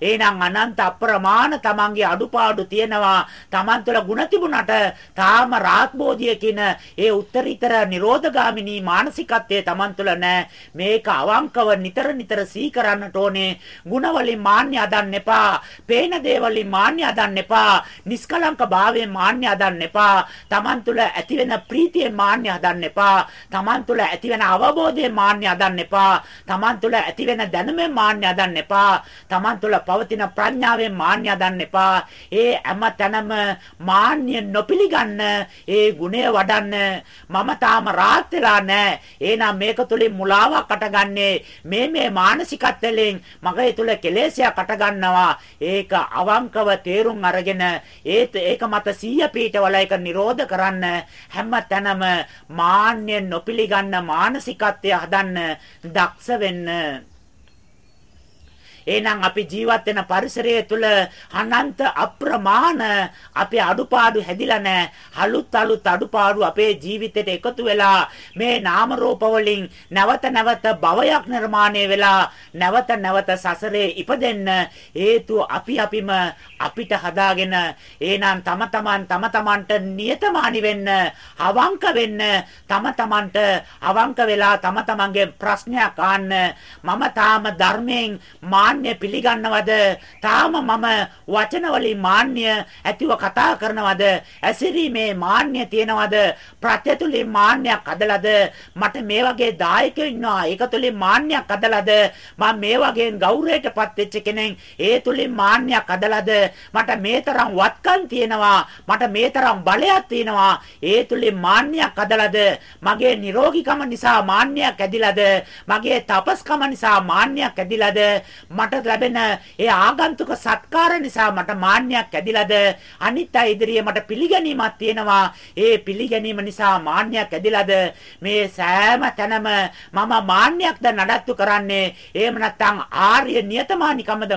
එහෙනම් අනන්ත අප්‍රමාණ තමන්ගේ අඩුපාඩු තියෙනවා. තමන් තුළ ಗುಣ තිබුණට තාම රාත්බෝධිය කියන ඒ උත්තරීතර නිරෝධගාමිනී මානසිකත්වයේ තමන් තුළ නැහැ. මේක අවංකව නිතර නිතර සිහි කරන්නට ඕනේ. ಗುಣ වලින් මාන්නය හදන්න එපා. පේන දේවලින් මාන්නය හදන්න එපා. නිස්කලංක භාවයෙන් මාන්නය හදන්න එපා. තමන් තුළ ඇතිවෙන ප්‍රීතියෙන් මාන්නය හදන්න එපා. තමන් තුළ ඇතිවෙන අවබෝධයෙන් මාන්නය හදන්න එපා. තමන් තුළ ඇතිවෙන දැනුමෙන් මාන්නය හදන්න එපා. තමන් තුළ පවතින ප්‍රඥාවෙන් මාන්නය දන්න එපා. ඒ හැම තැනම මාන්නය නොපිලිගන්න ඒ ගුණය වඩන්න මම තාම රාත් වෙලා නැහැ. එහෙනම් මේක තුලින් මුලාවක් අටගන්නේ මේ මේ මානසිකත්වයෙන් මගේ තුල කෙලෙසයක් අටගන්නවා. ඒක අවංකව තේරුම් අරගෙන ඒත් ඒක මත සීය පීඨවල ඒක නිරෝධ කරන්න හැම තැනම මාන්නය නොපිලිගන්න මානසිකත්වය හදන්න දක්ෂ වෙන්න එහෙනම් අපි ජීවත් වෙන පරිසරය තුළ අනන්ත අප්‍රමාණ අපේ අඩුපාඩු හැදිලා නැහැ. අලුත් අලුත් අඩුපාඩු අපේ ජීවිතයට එකතු වෙලා මේ නාම රූප වලින් නැවත නැවත භවයක් නිර්මාණය වෙලා නැවත නැවත සසරේ ඉපදෙන්න හේතු අපි අපිම අපිට හදාගෙන එහෙනම් තම තමන් තම තමන්ට නියතමානි වෙන්න අවංක වෙන්න තම තමන්ට අවංක වෙලා තම තමන්ගේ ප්‍රශ්නයක් අහන්න මම තාම ධර්මයෙන් මා මාන්නය පිළිගන්නවද? තාම මම වචන වලින් මාන්නය ඇතිව කතා කරනවද? ඇසිරීමේ මාන්නය තියනවද? ප්‍රත්‍යතුලින් මාන්නයක් අදලාද? මට මේ වගේ දායකයෝ ඉන්නවා. ඒක තුලින් මාන්නයක් අදලාද? මම මේ වගේ ගෞරවයටපත් වෙච්ච කෙනෙක්. ඒ තුලින් මාන්නයක් අදලාද? මට මේ තරම් වත්කම් තියෙනවා. මට මේ තරම් බලයක් තියෙනවා. ඒ තුලින් මාන්නයක් අදලාද? මගේ නිරෝගීකම නිසා මාන්නයක් ඇදිලාද? මගේ තපස්කම නිසා මාන්නයක් ඇදිලාද? මට ලැබෙන ඒ ආගන්තුක සත්කාර නිසා මට මාන්නයක් ඇදිලාද? අනිත් අය ඉදිරියේ මට පිළිගැනීමක් තියෙනවා. ඒ පිළිගැනීම නිසා මාන්නයක් ඇදිලාද? මේ සෑම තැනම මම මාන්නයක්ද නඩත්තු කරන්නේ. එහෙම නැත්නම් ආර්ය නියතමානිකමද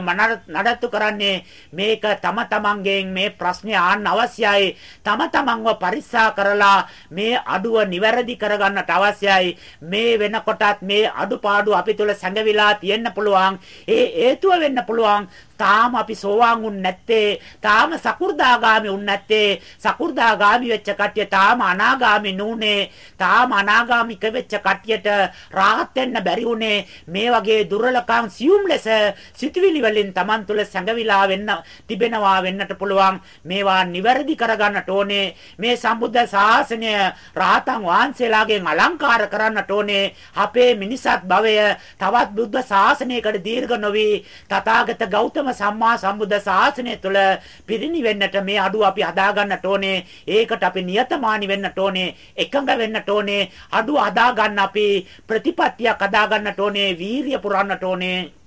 නඩත්තු කරන්නේ? මේක තම තමන්ගෙන් මේ ප්‍රශ්නේ ආන්න අවශ්‍යයි. තම තමන්ව පරික්ෂා කරලා මේ අඩුව නිවැරදි කරගන්නට අවශ්‍යයි. මේ වෙනකොටත් මේ අඩුපාඩු අපි තුල සැඟවිලා තියෙන්න පුළුවන්. ඒ හේතුව වෙන්න පුළුවන්. තාම අපි සෝවාන් වුන් නැත්තේ තාම සකු르දාගාමි වුන් නැත්තේ සකු르දාගාමි වෙච්ච කට්ටිය තාම අනාගාමි නුනේ තාම අනාගාමික වෙච්ච කට්ටියට රාහත් වෙන්න බැරි උනේ. මේ වගේ දුර්වලකම් සියුම් ලෙස සිතවිලි වලින් Taman තුල සැඟවිලා වෙන්න තිබෙනවා වෙන්නට පුළුවන්. මේවා නිවැරදි කරගන්නට ඕනේ. මේ සම්බුද්ධ ශාසනය රාතන් වහන්සේලාගෙන් අලංකාර කරන්නට ඕනේ. අපේ මිනිසත් භවය තවත් බුද්ධ ශාසනයකට දීර්ඝ නොවි තථාගත ගෞතම සම්මා සම්බුද්ධ ශාසනය තුළ පිරිණිවෙන්නට මේ අඩුව අපි හදා ගන්නට ඕනේ. ඒකට අපි නියතමානි වෙන්නට ඕනේ. එකඟ වෙන්නට ඕනේ. අඩුව හදා ගන්න අපි ප්‍රතිපත්තියක් හදා ගන්නට ඕනේ. වීරිය පුරන්නට ඕනේ.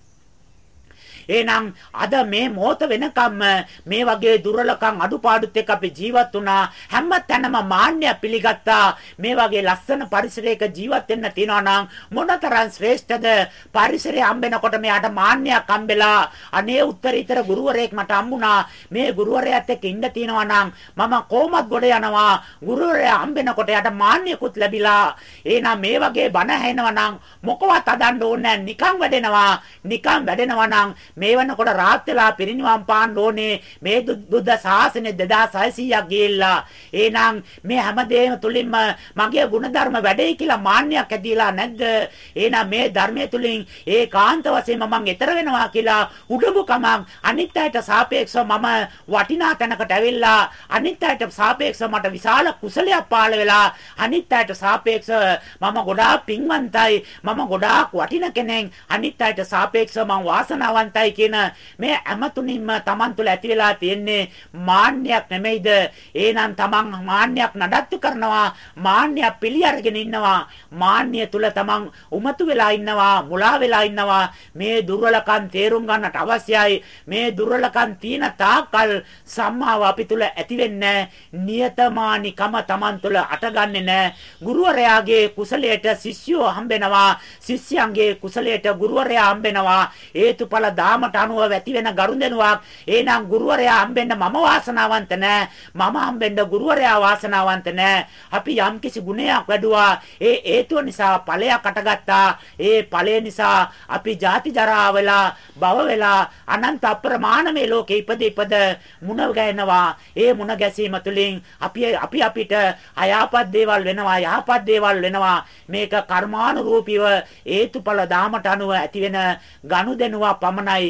එහෙනම් අද මේ මොහොත වෙනකම්ම මේ වගේ දුර්වලකම් අඩුපාඩුත් එක්ක අපි ජීවත් වුණා. හැම තැනම මාන්නය පිළිගත්තා. මේ වගේ ලස්සන පරිසරයක ජීවත් වෙන්න තියනවා නම් මොනතරම් ශ්‍රේෂ්ඨද? පරිසරය හම්බෙනකොට මෙයාට මාන්නයක් හම්බෙලා අනේ උත්තරීතර ගුරුවරයෙක් මට හම්බුණා. මේ ගුරුවරයාත් එක්ක ඉන්න තියනවා නම් මම කොහොමද ගොඩ යනවා? ගුරුවරයා හම්බෙනකොට යාට මාන්නයකුත් ලැබිලා. එහෙනම් මේ වගේ බණ ඇහෙනවා නම් මොකවත් අදන්න ඕනේ නිකන් වැඩෙනවා. නිකන් වැඩෙනවා නම් මේ වෙනකොට රාත් වෙලා පිරිනිවන් පාන්න ඕනේ. මේ බුද්ධ ශාසනය 2600ක් ගිහිල්ලා. එහෙනම් මේ හැමදේම තුලින්ම මගේ ಗುಣධර්ම වැඩේ කියලා මාන්නයක් ඇතිලා නැද්ද? එහෙනම් මේ ධර්මයේ තුලින් ඒකාන්ත වශයෙන්ම මම ඊතර වෙනවා කියලා උඩඟුකමක් අනිත් අයට සාපේක්ෂව මම වටිනා තැනකට ඇවිල්ලා අනිත් අයට සාපේක්ෂව මට විශාල කුසලයක් පාළ වෙලා අනිත් අයට සාපේක්ෂව මම ගොඩාක් පින්වන්තයි මම ගොඩාක් වටින කෙනෙක් අනිත් අයට සාපේක්ෂව මම වාසනාවන්තයි කියන මේ හැමතුනින්ම Taman තුල ඇති වෙලා තියෙන්නේ මාන්නයක් නෙමෙයිද? එහෙනම් Taman මාන්නයක් නඩත්තු කරනවා මාන්නයක් පිළි අරගෙන ඉන්නවා. මාන්නය තුල Taman උමතු වෙලා ඉන්නවා මුලා වෙලා ඉන්නවා. මේ දුර්වලකම් තේරුම් ගන්නට අවශ්‍යයි. මේ දුර්වලකම් තියෙන තාක්කල් සම්මාව අපි තුල ඇති වෙන්නේ නියතමානිකම Taman තුල අටගන්නේ නැහැ ගුරුවරයාගේ කුසලයට ශිෂ්‍යෝ හම්බෙනවා. ශිෂ්‍යයන්ගේ කුසලයට ගුරුවරයා හම්බෙනවා. හේතුඵල දාමට අනුව ඇති වෙන ගරුදෙනුවක් එහෙනම් ගුරුවරයා හම්බෙන්න මම වාසනාවන්ත නැහැ මම හම්බෙන්න ගුරුවරයා වාසනාවන්ත නැහැ අපි යම්කිසි ගුණයක් වැඩුවා. ඒ හේතුව නිසා ඵලයක් අටගත්තා. ඒ ඵලය නිසා අපි ජාති ජරා වෙලා භව වෙලා අනන්ත අප්‍රමාණ මේ ලෝකේ ඉපද ඉපද මුණ ගැහෙනවා. ඒ මුණ ගැසීම තුළින් අපි අපි අපිට අයාපත් දේවල් වෙනවා යහපත් දේවල් වෙනවා. මේක කර්මානුරූපීව හේතුඵල දාමට අනුව ඇතිවෙන ගනුදෙනුවා පමණයි.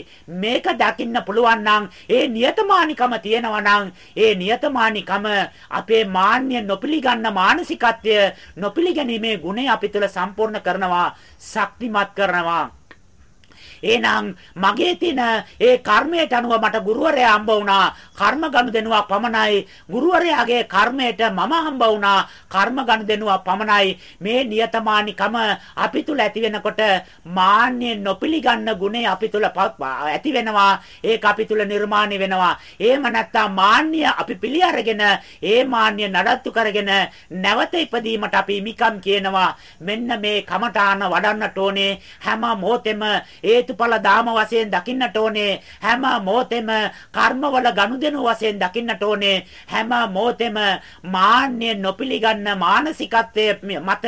මේක දකින්න පුළුවන් නම් ඒ නියතමානිකම තියෙනවා නම් ඒ නියතමානිකම අපේ මාන්‍ය නොපිලිගන්න මානසිකත්වය නොපිලිගැනීමේ ගුණය අපි තුළ සම්පූර්ණ කරනවා ශක්තිමත් කරනවා. එහෙනම් මගේ තියෙන ඒ කර්මයට අනුව මට ගුරුවරයා හම්බ වුණා. කර්ම ගනුදෙනුවක් පමණයි. ගුරුවරයාගේ කර්මයට මම හම්බ වුණා. කර්ම ගනුදෙනුවක් පමණයි. මේ නියතමානිකම අපි තුල ඇති වෙනකොට මාන්නය නොපිලිගන්න ගුණය අපි තුල ඇති වෙනවා. ඒක අපි තුල නිර්මාණය වෙනවා. එහෙම නැත්නම් මාන්නය අපි පිළි අරගෙන ඒ මාන්නය නඩත්තු කරගෙන නැවත ඉපදීමට අපි මිකම් කියනවා. මෙන්න මේ කමඨාන වඩන්නට ඕනේ හැම මොහොතෙම ඒ හේතුඵල දාම වශයෙන් දකින්නට ඕනේ. හැම මොහොතෙම කර්මවල ගනුදෙනු වශයෙන් දකින්නට ඕනේ. හැම මොහොතෙම මාන්නය නොපිලිගන්න මානසිකත්වයේ මත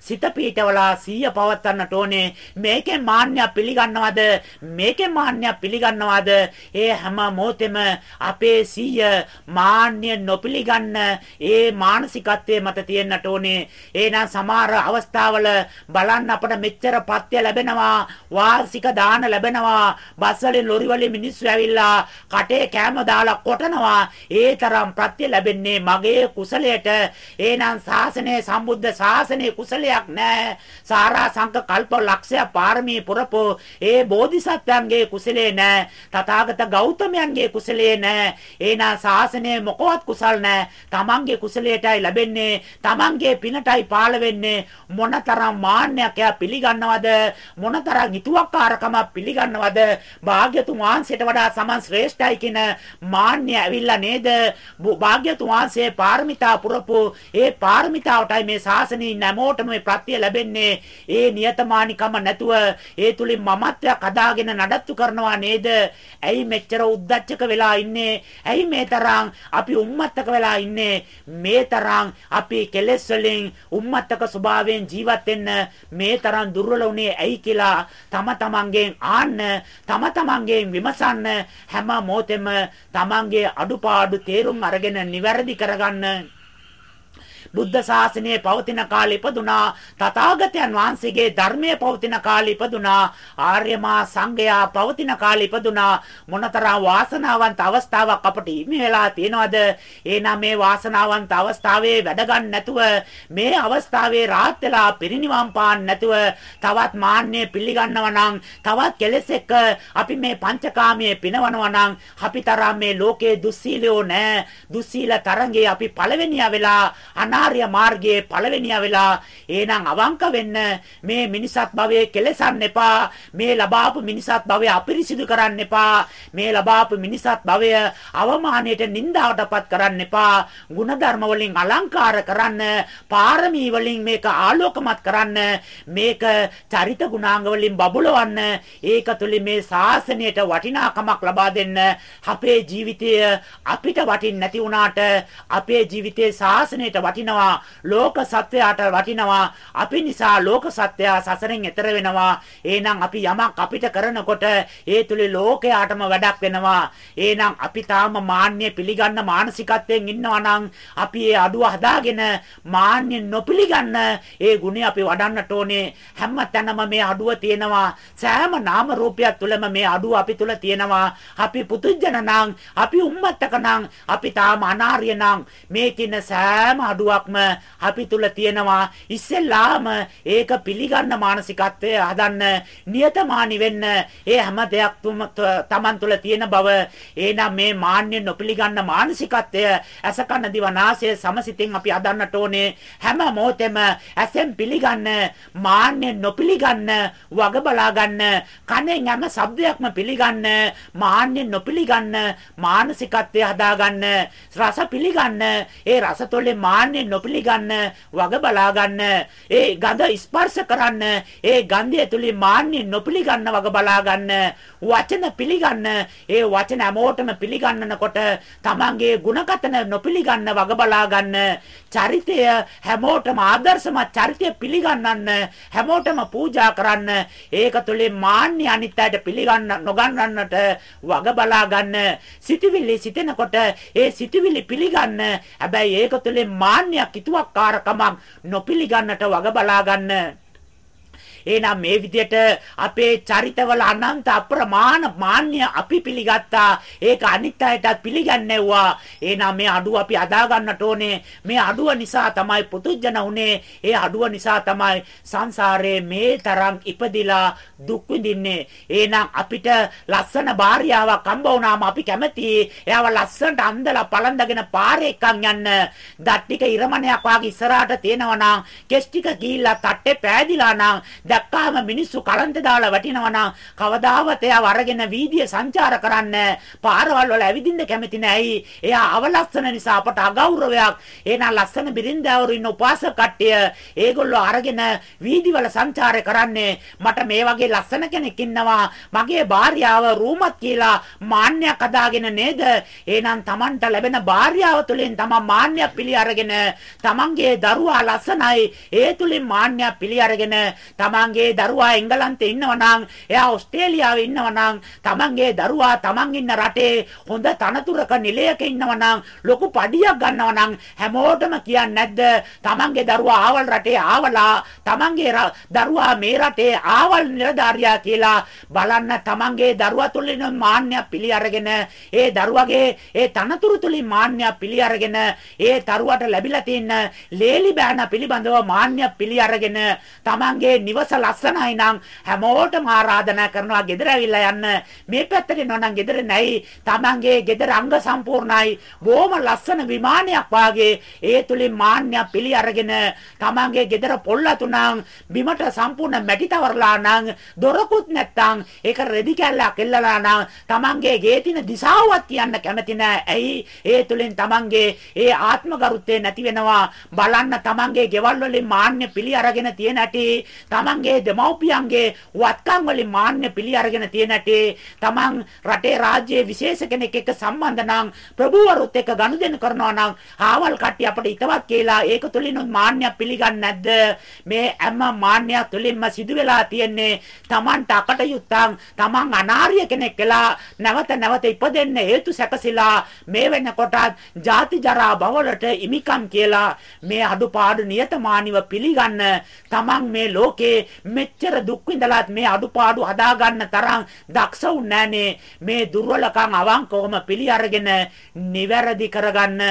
සිත පීඨවලා සීය පවත්වන්නට ඕනේ. මේකෙන් මාන්නය පිළිගන්නවද? මේකෙන් මාන්නය පිළිගන්නවද? ඒ හැම මොහොතෙම අපේ සීය මාන්නය නොපිලිගන්න ඒ මානසිකත්වයේ මත තියෙන්නට ඕනේ. එහෙනම් සමහර අවස්ථාවල බලන්න අපට මෙච්චර පත්‍ය ලැබෙනවා. වාර්ෂික දාන ලැබෙනවා. බස් වලින් ලොරි වලින් මිනිස්සු ඇවිල්ලා කටේ කෑම දාලා කොටනවා. ඒ තරම් ප්‍රත්‍ය ලැබෙන්නේ මගේ කුසලයට. එහෙනම් ශාසනයේ සම්බුද්ධ ශාසනයේ කුසලයක් නැහැ. සාරා සංක කල්ප ලක්ෂය පාරමී පුරපෝ ඒ බෝධිසත්වයන්ගේ කුසලේ නැහැ. තථාගත ගෞතමයන්ගේ කුසලේ නැහැ. එහෙනම් ශාසනයේ මොකවත් කුසල් නැහැ. තමන්ගේ කුසලයටයි ලැබෙන්නේ. තමන්ගේ පිනටයි පාළ වෙන්නේ. මොනතරම් මාන්නයක් එයා පිළිගන්නවද? මොනතරම් හිතුවක්කාරකම තමා පිළිගන්නවද? භාග්‍යතුන් වහන්සේට වඩා සමන් ශ්‍රේෂ්ඨයි කියන මාන්නය ඇවිල්ලා නේද? භාග්‍යතුන් වහන්සේ පාරමිතා පුරපු ඒ පාරමිතාවටයි මේ ශාසනයේ නැමෝටම මේ ප්‍රත්‍ය ලැබෙන්නේ. ඒ නියතමානිකම නැතුව ඒ තුලින් මමත්වයක් අදාගෙන නඩත්තු කරනවා නේද? ඇයි මෙච්චර උද්දච්චක වෙලා ඉන්නේ? ඇයි මේ තරම් අපි උම්මත්තක වෙලා ඉන්නේ? මේ තරම් අපි කෙලෙස් වලින් උම්මත්තක ස්වභාවයෙන් ජීවත් වෙන්න මේ තරම් දුර්වල උනේ ඇයි කියලා තම තමන්ගේ තමන්ගෙන් ආන්න තම තමන්ගෙන් විමසන්න හැම මොහොතෙම තමන්ගේ අඩුපාඩු තේරුම් අරගෙන නිවැරදි කරගන්න බුද්ධ ශාසනය පවතින කාලේ ඉපදුනා. තථාගතයන් වහන්සේගේ ධර්මය පවතින කාලේ ඉපදුනා. ආර්යමා සංඝයා පවතින කාලේ ඉපදුනා. මොනතරම් වාසනාවන්ත අවස්ථාවක් අපට හිමි වෙලා තියෙනවද? එහෙනම් මේ වාසනාවන්ත අවස්ථාවේ වැඩ ගන්න නැතුව මේ අවස්ථාවේ රාහත් වෙලා පිරිනිවන් පාන්න නැතුව තවත් මාන්නය පිළිගන්නවා නම් තවත් කෙලෙස් එක්ක අපි මේ පංචකාමයේ පිනවනවා නම් අපි තරම් මේ ලෝකේ දුස්සීලයෝ නැහැ දුස්සීල තරංගේ අපි පළවෙනියා වෙලා අනා ආර්ය මාර්ගයේ පළවෙනියා වෙලා එහෙනම් අවංක වෙන්න මේ මිනිසත් භවයේ කෙලසන්න එපා. මේ ලබාපු මිනිසත් භවය අපිරිසිදු කරන්න එපා. මේ ලබාපු මිනිසත් භවය අවමානයට නිඳාවටපත් කරන්න එපා. ಗುಣධර්ම වලින් අලංකාර කරන්න පාරමී වලින් මේක ආලෝකමත් කරන්න මේක චරිත ගුණාංග වලින් බබලවන්න ඒක තුලින් මේ ශාසනයට වටිනාකමක් ලබා දෙන්න. අපේ ජීවිතය අපිට වටින් නැති වුණාට අපේ ජීවිතයේ ශාසනයට වටින වටිනවා. ලෝක සත්‍යයට වටිනවා. අපි නිසා ලෝක සත්‍යය සසරෙන් එතර වෙනවා. එහෙනම් අපි යමක් අපිට කරනකොට ඒ තුලේ ලෝකයාටම වැඩක් වෙනවා. එහෙනම් අපි තාම මාන්නය පිළිගන්න මානසිකත්වයෙන් ඉන්නවා නම් අපි ඒ අඩුව හදාගෙන මාන්නය නොපිළිගන්න ඒ ගුණය අපි වඩන්නට ඕනේ. හැම තැනම මේ අඩුව තියෙනවා. සෑම නාම රූපයක් තුළම මේ අඩුව අපි තුල තියෙනවා. අපි පුදුජන නම්, අපි උම්මත්තක නම්, අපි තාම අනාර්ය නම් මේ කියන සෑම අඩුවක්ම අපි තුල තියෙනවා. ඉස්සෙල්ලාම ඒක පිළිගන්න මානසිකත්වය හදන්න, නියතමානි වෙන්න, ඒ හැම දෙයක් තමන් තුල තියෙන බව, එහෙනම් මේ මාන්නය නොපිළිගන්න මානසිකත්වය අසකන දිවනාසය සමසිතින් අපි හදන්නට ඕනේ. හැම මොහොතෙම ඇසෙන් පිළිගන්න, මාන්නය නොපිළිගන්න, වග බලා ගන්න, කනෙන් හැම શબ્දයක්ම පිළිගන්න, මාන්නය නොපිළිගන්න, මානසිකත්වය හදාගන්න, රස පිළිගන්න, ඒ රස තොලේ මාන්නය නොපිළිගන්න, වග බලා ගන්න, ඒ ගඳ ස්පර්ශ කරන්න, ඒ ගන්ධය තුලින් මාන්නය නොපිළිගන්න වග බලා ගන්න, වචන පිළිගන්න, ඒ වචන හැමෝටම පිළිගන්නනකොට තමන්ගේ ಗುಣකතන නොපිළිගන්න වග බලා ගන්න, චරිතය හැමෝටම ආදර්ශමත් චරිතය පිළිගන්නන්න, හැමෝටම පූජා කරන්න, ඒක තුලින් මාන්නය අනිත් අයට පිළිගන්න නොගන්නන්නට වග බලා ගන්න, සිතවිලි සිතෙනකොට ඒ සිතවිලි පිළිගන්න, හැබැයි ඒක තුලින් මාන්නයක් ඉතුවක්කාරකමක් නොපිළිගන්නට වග බලා ගන්න එහෙනම් මේ විදිහට අපේ චරිතවල අනන්ත අප්‍රමාණ මාන්‍ය අපි පිළිගත්තා. ඒක අනිත් අයටත් පිළිගන්නේවුවා. එහෙනම් මේ අඩුව අපි අදා ගන්නට ඕනේ. මේ අඩුව නිසා තමයි පුදුජන උනේ. ඒ අඩුව නිසා තමයි සංසාරයේ මේ තරම් ඉපදිලා දුක් විඳින්නේ. එහෙනම් අපිට ලස්සන භාර්යාවක් හම්බ වුණාම අපි කැමති එයාව ලස්සනට අන්දලා පළඳගෙන පාරේ එක්කන් යන්න. දත් ටික ඉරමණයක් වාගේ ඉස්සරහට තියෙනවා නම් කෙස් ටික ගිහිල්ලා තට්ටේ පෑදිලා නම් දැක්කාම මිනිස්සු කලන්ත දාලා වටිනවා නම් කවදාවත් එයාව අරගෙන වීදිය සංචාර කරන්න පාරවල් වල ඇවිදින්න කැමති නැයි. එයා අවලස්සන නිසා අපට අගෞරවයක්. එහෙනම් ලස්සන බිරින්දවරු ඉන්න උපාසක කට්ටිය ඒගොල්ලෝ අරගෙන වීදිවල සංචාරය කරන්නේ මට මේ වගේ ලස්සන කෙනෙක් ඉන්නවා. මගේ භාර්යාව රූමත් කියලා මාන්නයක් අදාගෙන නේද? එහෙනම් Tamanට ලැබෙන භාර්යාව තුළින් Taman මාන්නයක් පිළි අරගෙන Tamanගේ දරුවා ලස්සනයි. ඒ තුලින් මාන්නයක් පිළි අරගෙන Taman තමන්ගේ දරුවා එංගලන්තේ ඉන්නවනම් එයා ඕස්ට්‍රේලියාවේ ඉන්නවනම් තමන්ගේ දරුවා තමන් ඉන්න රටේ හොඳ තනතුරක නිලයක ඉන්නවනම් ලොකු පඩියක් ගන්නවනම් හැමෝටම කියන්නේ නැද්ද? තමන්ගේ දරුවා ආවල් රටේ ආවලා තමන්ගේ දරුවා මේ රටේ ආවල් නිලධාරියා කියලා බලන්න තමන්ගේ දරුවා තුලින් මාන්නයක් පිළි අරගෙන ඒ දරුවගේ ඒ තනතුරු තුලින් මාන්නයක් පිළි අරගෙන ඒ දරුවට ලැබිලා තියෙන ලේලි බෑන පිළිබඳව මාන්නයක් පිළි අරගෙන තමන්ගේ නිවස ලස්සනයි නම් හැමෝටම ආරාධනා කරනවා ගෙදර ඇවිල්ලා යන්න. මේ පැත්තට එනවා නම් ගෙදර නැයි. Tamange ගෙදර අංග සම්පූර්ණයි. බොහොම ලස්සන විමානයක් වාගේ ඒ තුලින් මාන්නයක් පිළි අරගෙන Tamange ගෙදර පොල්ලතුණන් බිමට සම්පූර්ණ මැටි තවරලා නම් දොරකුත් නැත්තම් ඒක රෙදි කැල්ලක් එල්ලලා නම් Tamange ගේ තින දිශාවක් කියන්න කැමති නෑ. ඇයි? ඒ තුලින් Tamange ඒ ආත්ම ගරුත්වය නැති වෙනවා. බලන්න Tamange ගෙවල් වලින් මාන්න පිළි අරගෙන තියෙන ඇටි Tamange තමන්ගේ දෙමව්පියන්ගේ වත්කම් වලින් මාන්න පිළි අරගෙන තියෙන ඇටේ තමන් රටේ රාජ්‍යයේ විශේෂ කෙනෙක් එක්ක සම්බන්ධ නම් ප්‍රභූවරුත් එක්ක ගනුදෙනු කරනවා නම් ආවල් කට්ටිය අපිට හිතවත් කියලා ඒක තුලින් මාන්නයක් පිළිගන්නේ නැද්ද? මේ හැම මාන්නයක් තුලින්ම සිදු වෙලා තියෙන්නේ තමන්ට අකටයුත්තන් තමන් අනාර්ය කෙනෙක් කියලා නැවත නැවත ඉපදෙන්න හේතු සැකසিলা මේ වෙනකොටත් ජාති ජරා බවලට ඉමිකම් කියලා මේ අඩුපාඩු නියතමානිව පිළිගන්න තමන් මේ ලෝකේ මෙච්චර දුක් විඳලාත් මේ අඩුපාඩු හදාගන්න තරම් දක්ෂ වුන්නේ මේ දුර්වලකම් අවංකවම පිළි අරගෙන නිවැරදි කරගන්න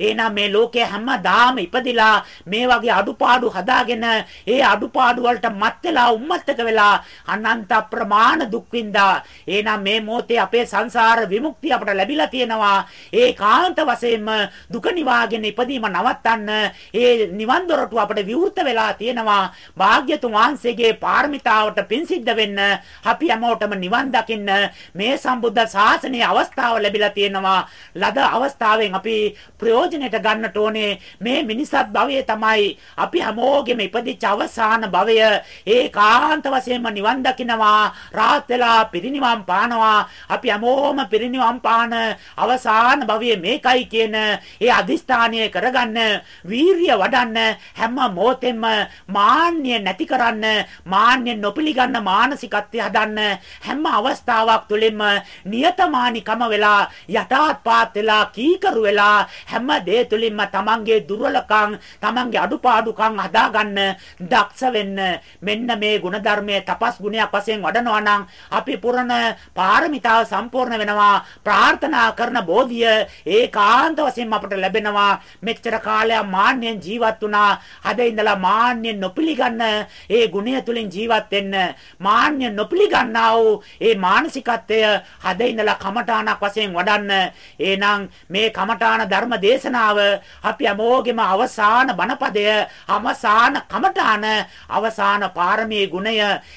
එහෙනම් මේ ලෝකයේ හැමදාම ඉපදිලා මේ වගේ අඩුපාඩු හදාගෙන ඒ අඩුපාඩු වලට මත් වෙලා උම්මත්තක වෙලා අනන්ත ප්‍රමාණ දුක් විඳා එහෙනම් මේ මොහොතේ අපේ සංසාර විමුක්තිය අපට ලැබිලා තියෙනවා. ඒ කාන්ත වශයෙන්ම දුක නිවාගෙන ඉපදීම නවත්තන්න ඒ නිවන් දොරටු අපට විවෘත වෙලා තියෙනවා. භාග්‍යතුන් වහන්සේගේ පාරමිතාවට පින් සිද්ධ වෙන්න අපි හැමෝටම නිවන් දකින්න මේ සම්බුද්ධ ශාසනයේ අවස්ථාව ලැබිලා තියෙනවා. ලද අවස්ථාවෙන් අපි ප්‍රයෝජන ප්‍රයෝජනෙට ගන්නට ඕනේ. මේ මිනිසත් භවයේ තමයි අපි හැමෝගෙම ඉපදිච්ච අවසාන භවය. ඒකාන්ත වශයෙන්ම නිවන් දකින්නවා. රාත් වෙලා පිරිනිවන් පානවා. අපි හැමෝම පිරිනිවන් පාන අවසාන භවයේ මේකයි කියන ඒ අදිස්ථානය කරගන්න වීරිය වඩන්න හැම මොහොතෙම මාන්නය නැති කරන්න මාන්නය නොපිලිගන්න මානසිකත්වය හදන්න හැම අවස්ථාවක් තුළින්ම නියතමානිකම වෙලා යටාත්පාත් වෙලා කීකරු වෙලා හැම දේ තුළින්ම තමන්ගේ දුර්වලකම් තමන්ගේ අඩුපාඩුකම් හදාගන්න දක්ෂ වෙන්න. මෙන්න මේ ಗುಣධර්මයේ තපස් ගුණයක් වශයෙන් වඩනවා නම් අපි පුරන පාරමිතාව සම්පූර්ණ වෙනවා. ප්‍රාර්ථනා කරන බෝධිය ඒකාන්ත වශයෙන් අපට ලැබෙනවා. මෙච්චර කාලයක් මාන්නෙන් ජීවත් වුණා. අද ඉඳලා මාන්නෙන් නොපිලිගන්න ඒ ගුණය තුලින් ජීවත් වෙන්න. මාන්නෙන් නොපිලිගන්නා වූ ඒ මානසිකත්වය අද ඉඳලා කමඨාණක් වශයෙන් වඩන්න. එහෙනම් මේ කමඨාන ධර්ම දේශනාව අපි හැමෝගෙම අවසාන බණපදය අවසාන කමඨාන අවසාන පාරමී ගුණය.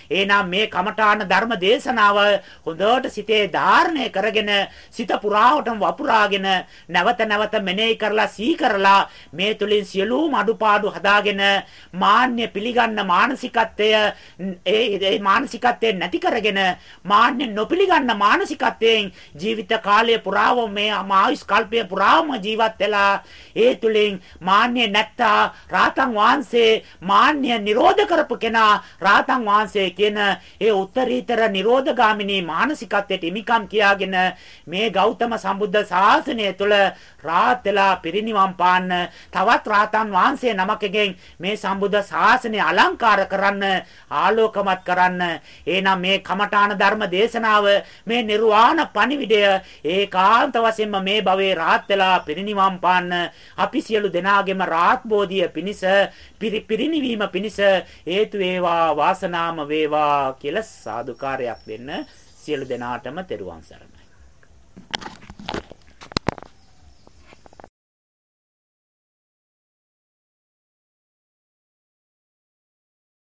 එහෙනම් මේ කමඨාන ධර්ම දේශනාව හොඳට සිතේ ධාරණය කරගෙන සිත පුරාවටම වපුරාගෙන නැවත නැවත මෙනෙහි කරලා සී කරලා මේ තුලින් සියලුම අඩුපාඩු හදාගෙන මාන්නය පිළිගන්න මානසිකත්වය ඒ මානසිකත්වය නැති කරගෙන මාන්නය නොපිළිගන්න මානසිකත්වයෙන් ජීවිත කාලය පුරාම මේ ආයුෂ් කල්පය පුරාම ජීවත් වෙලා ඒ තුලින් මාන්නය නැත්තා රාතන් වහන්සේ මාන්නය නිරෝධ කරපු කෙනා රාතන් වහන්සේ කියන ඒ උත්තරීතර නිරෝධගාමිනී මානසිකත්වයට හිමිකම් කියාගෙන මේ ගෞතම සම්බුද්ධ ශාසනය තුළ රාත් වෙලා පිරිනිවන් පාන්න තවත් රාතන් වහන්සේ නමකගෙන් මේ සම්බුද්ධ ශාසනය අලංකාර කරන්න ආලෝකමත් කරන්න. එහෙනම් මේ කමඨාන ධර්ම දේශනාව මේ නිර්වාණ පණිවිඩය ඒකාන්ත වශයෙන්ම මේ භවයේ රාත් වෙලා පිරිනිවන් පාන්න අපි සියලු දෙනාගේම රාත් බෝධිය පිණිස පිරිනිවීම පිණිස හේතු වේවා වාසනාම වේවා කියලා සාදුකාරයක් දෙන්න සියලු දෙනාටම තෙරුවන් සරණයි.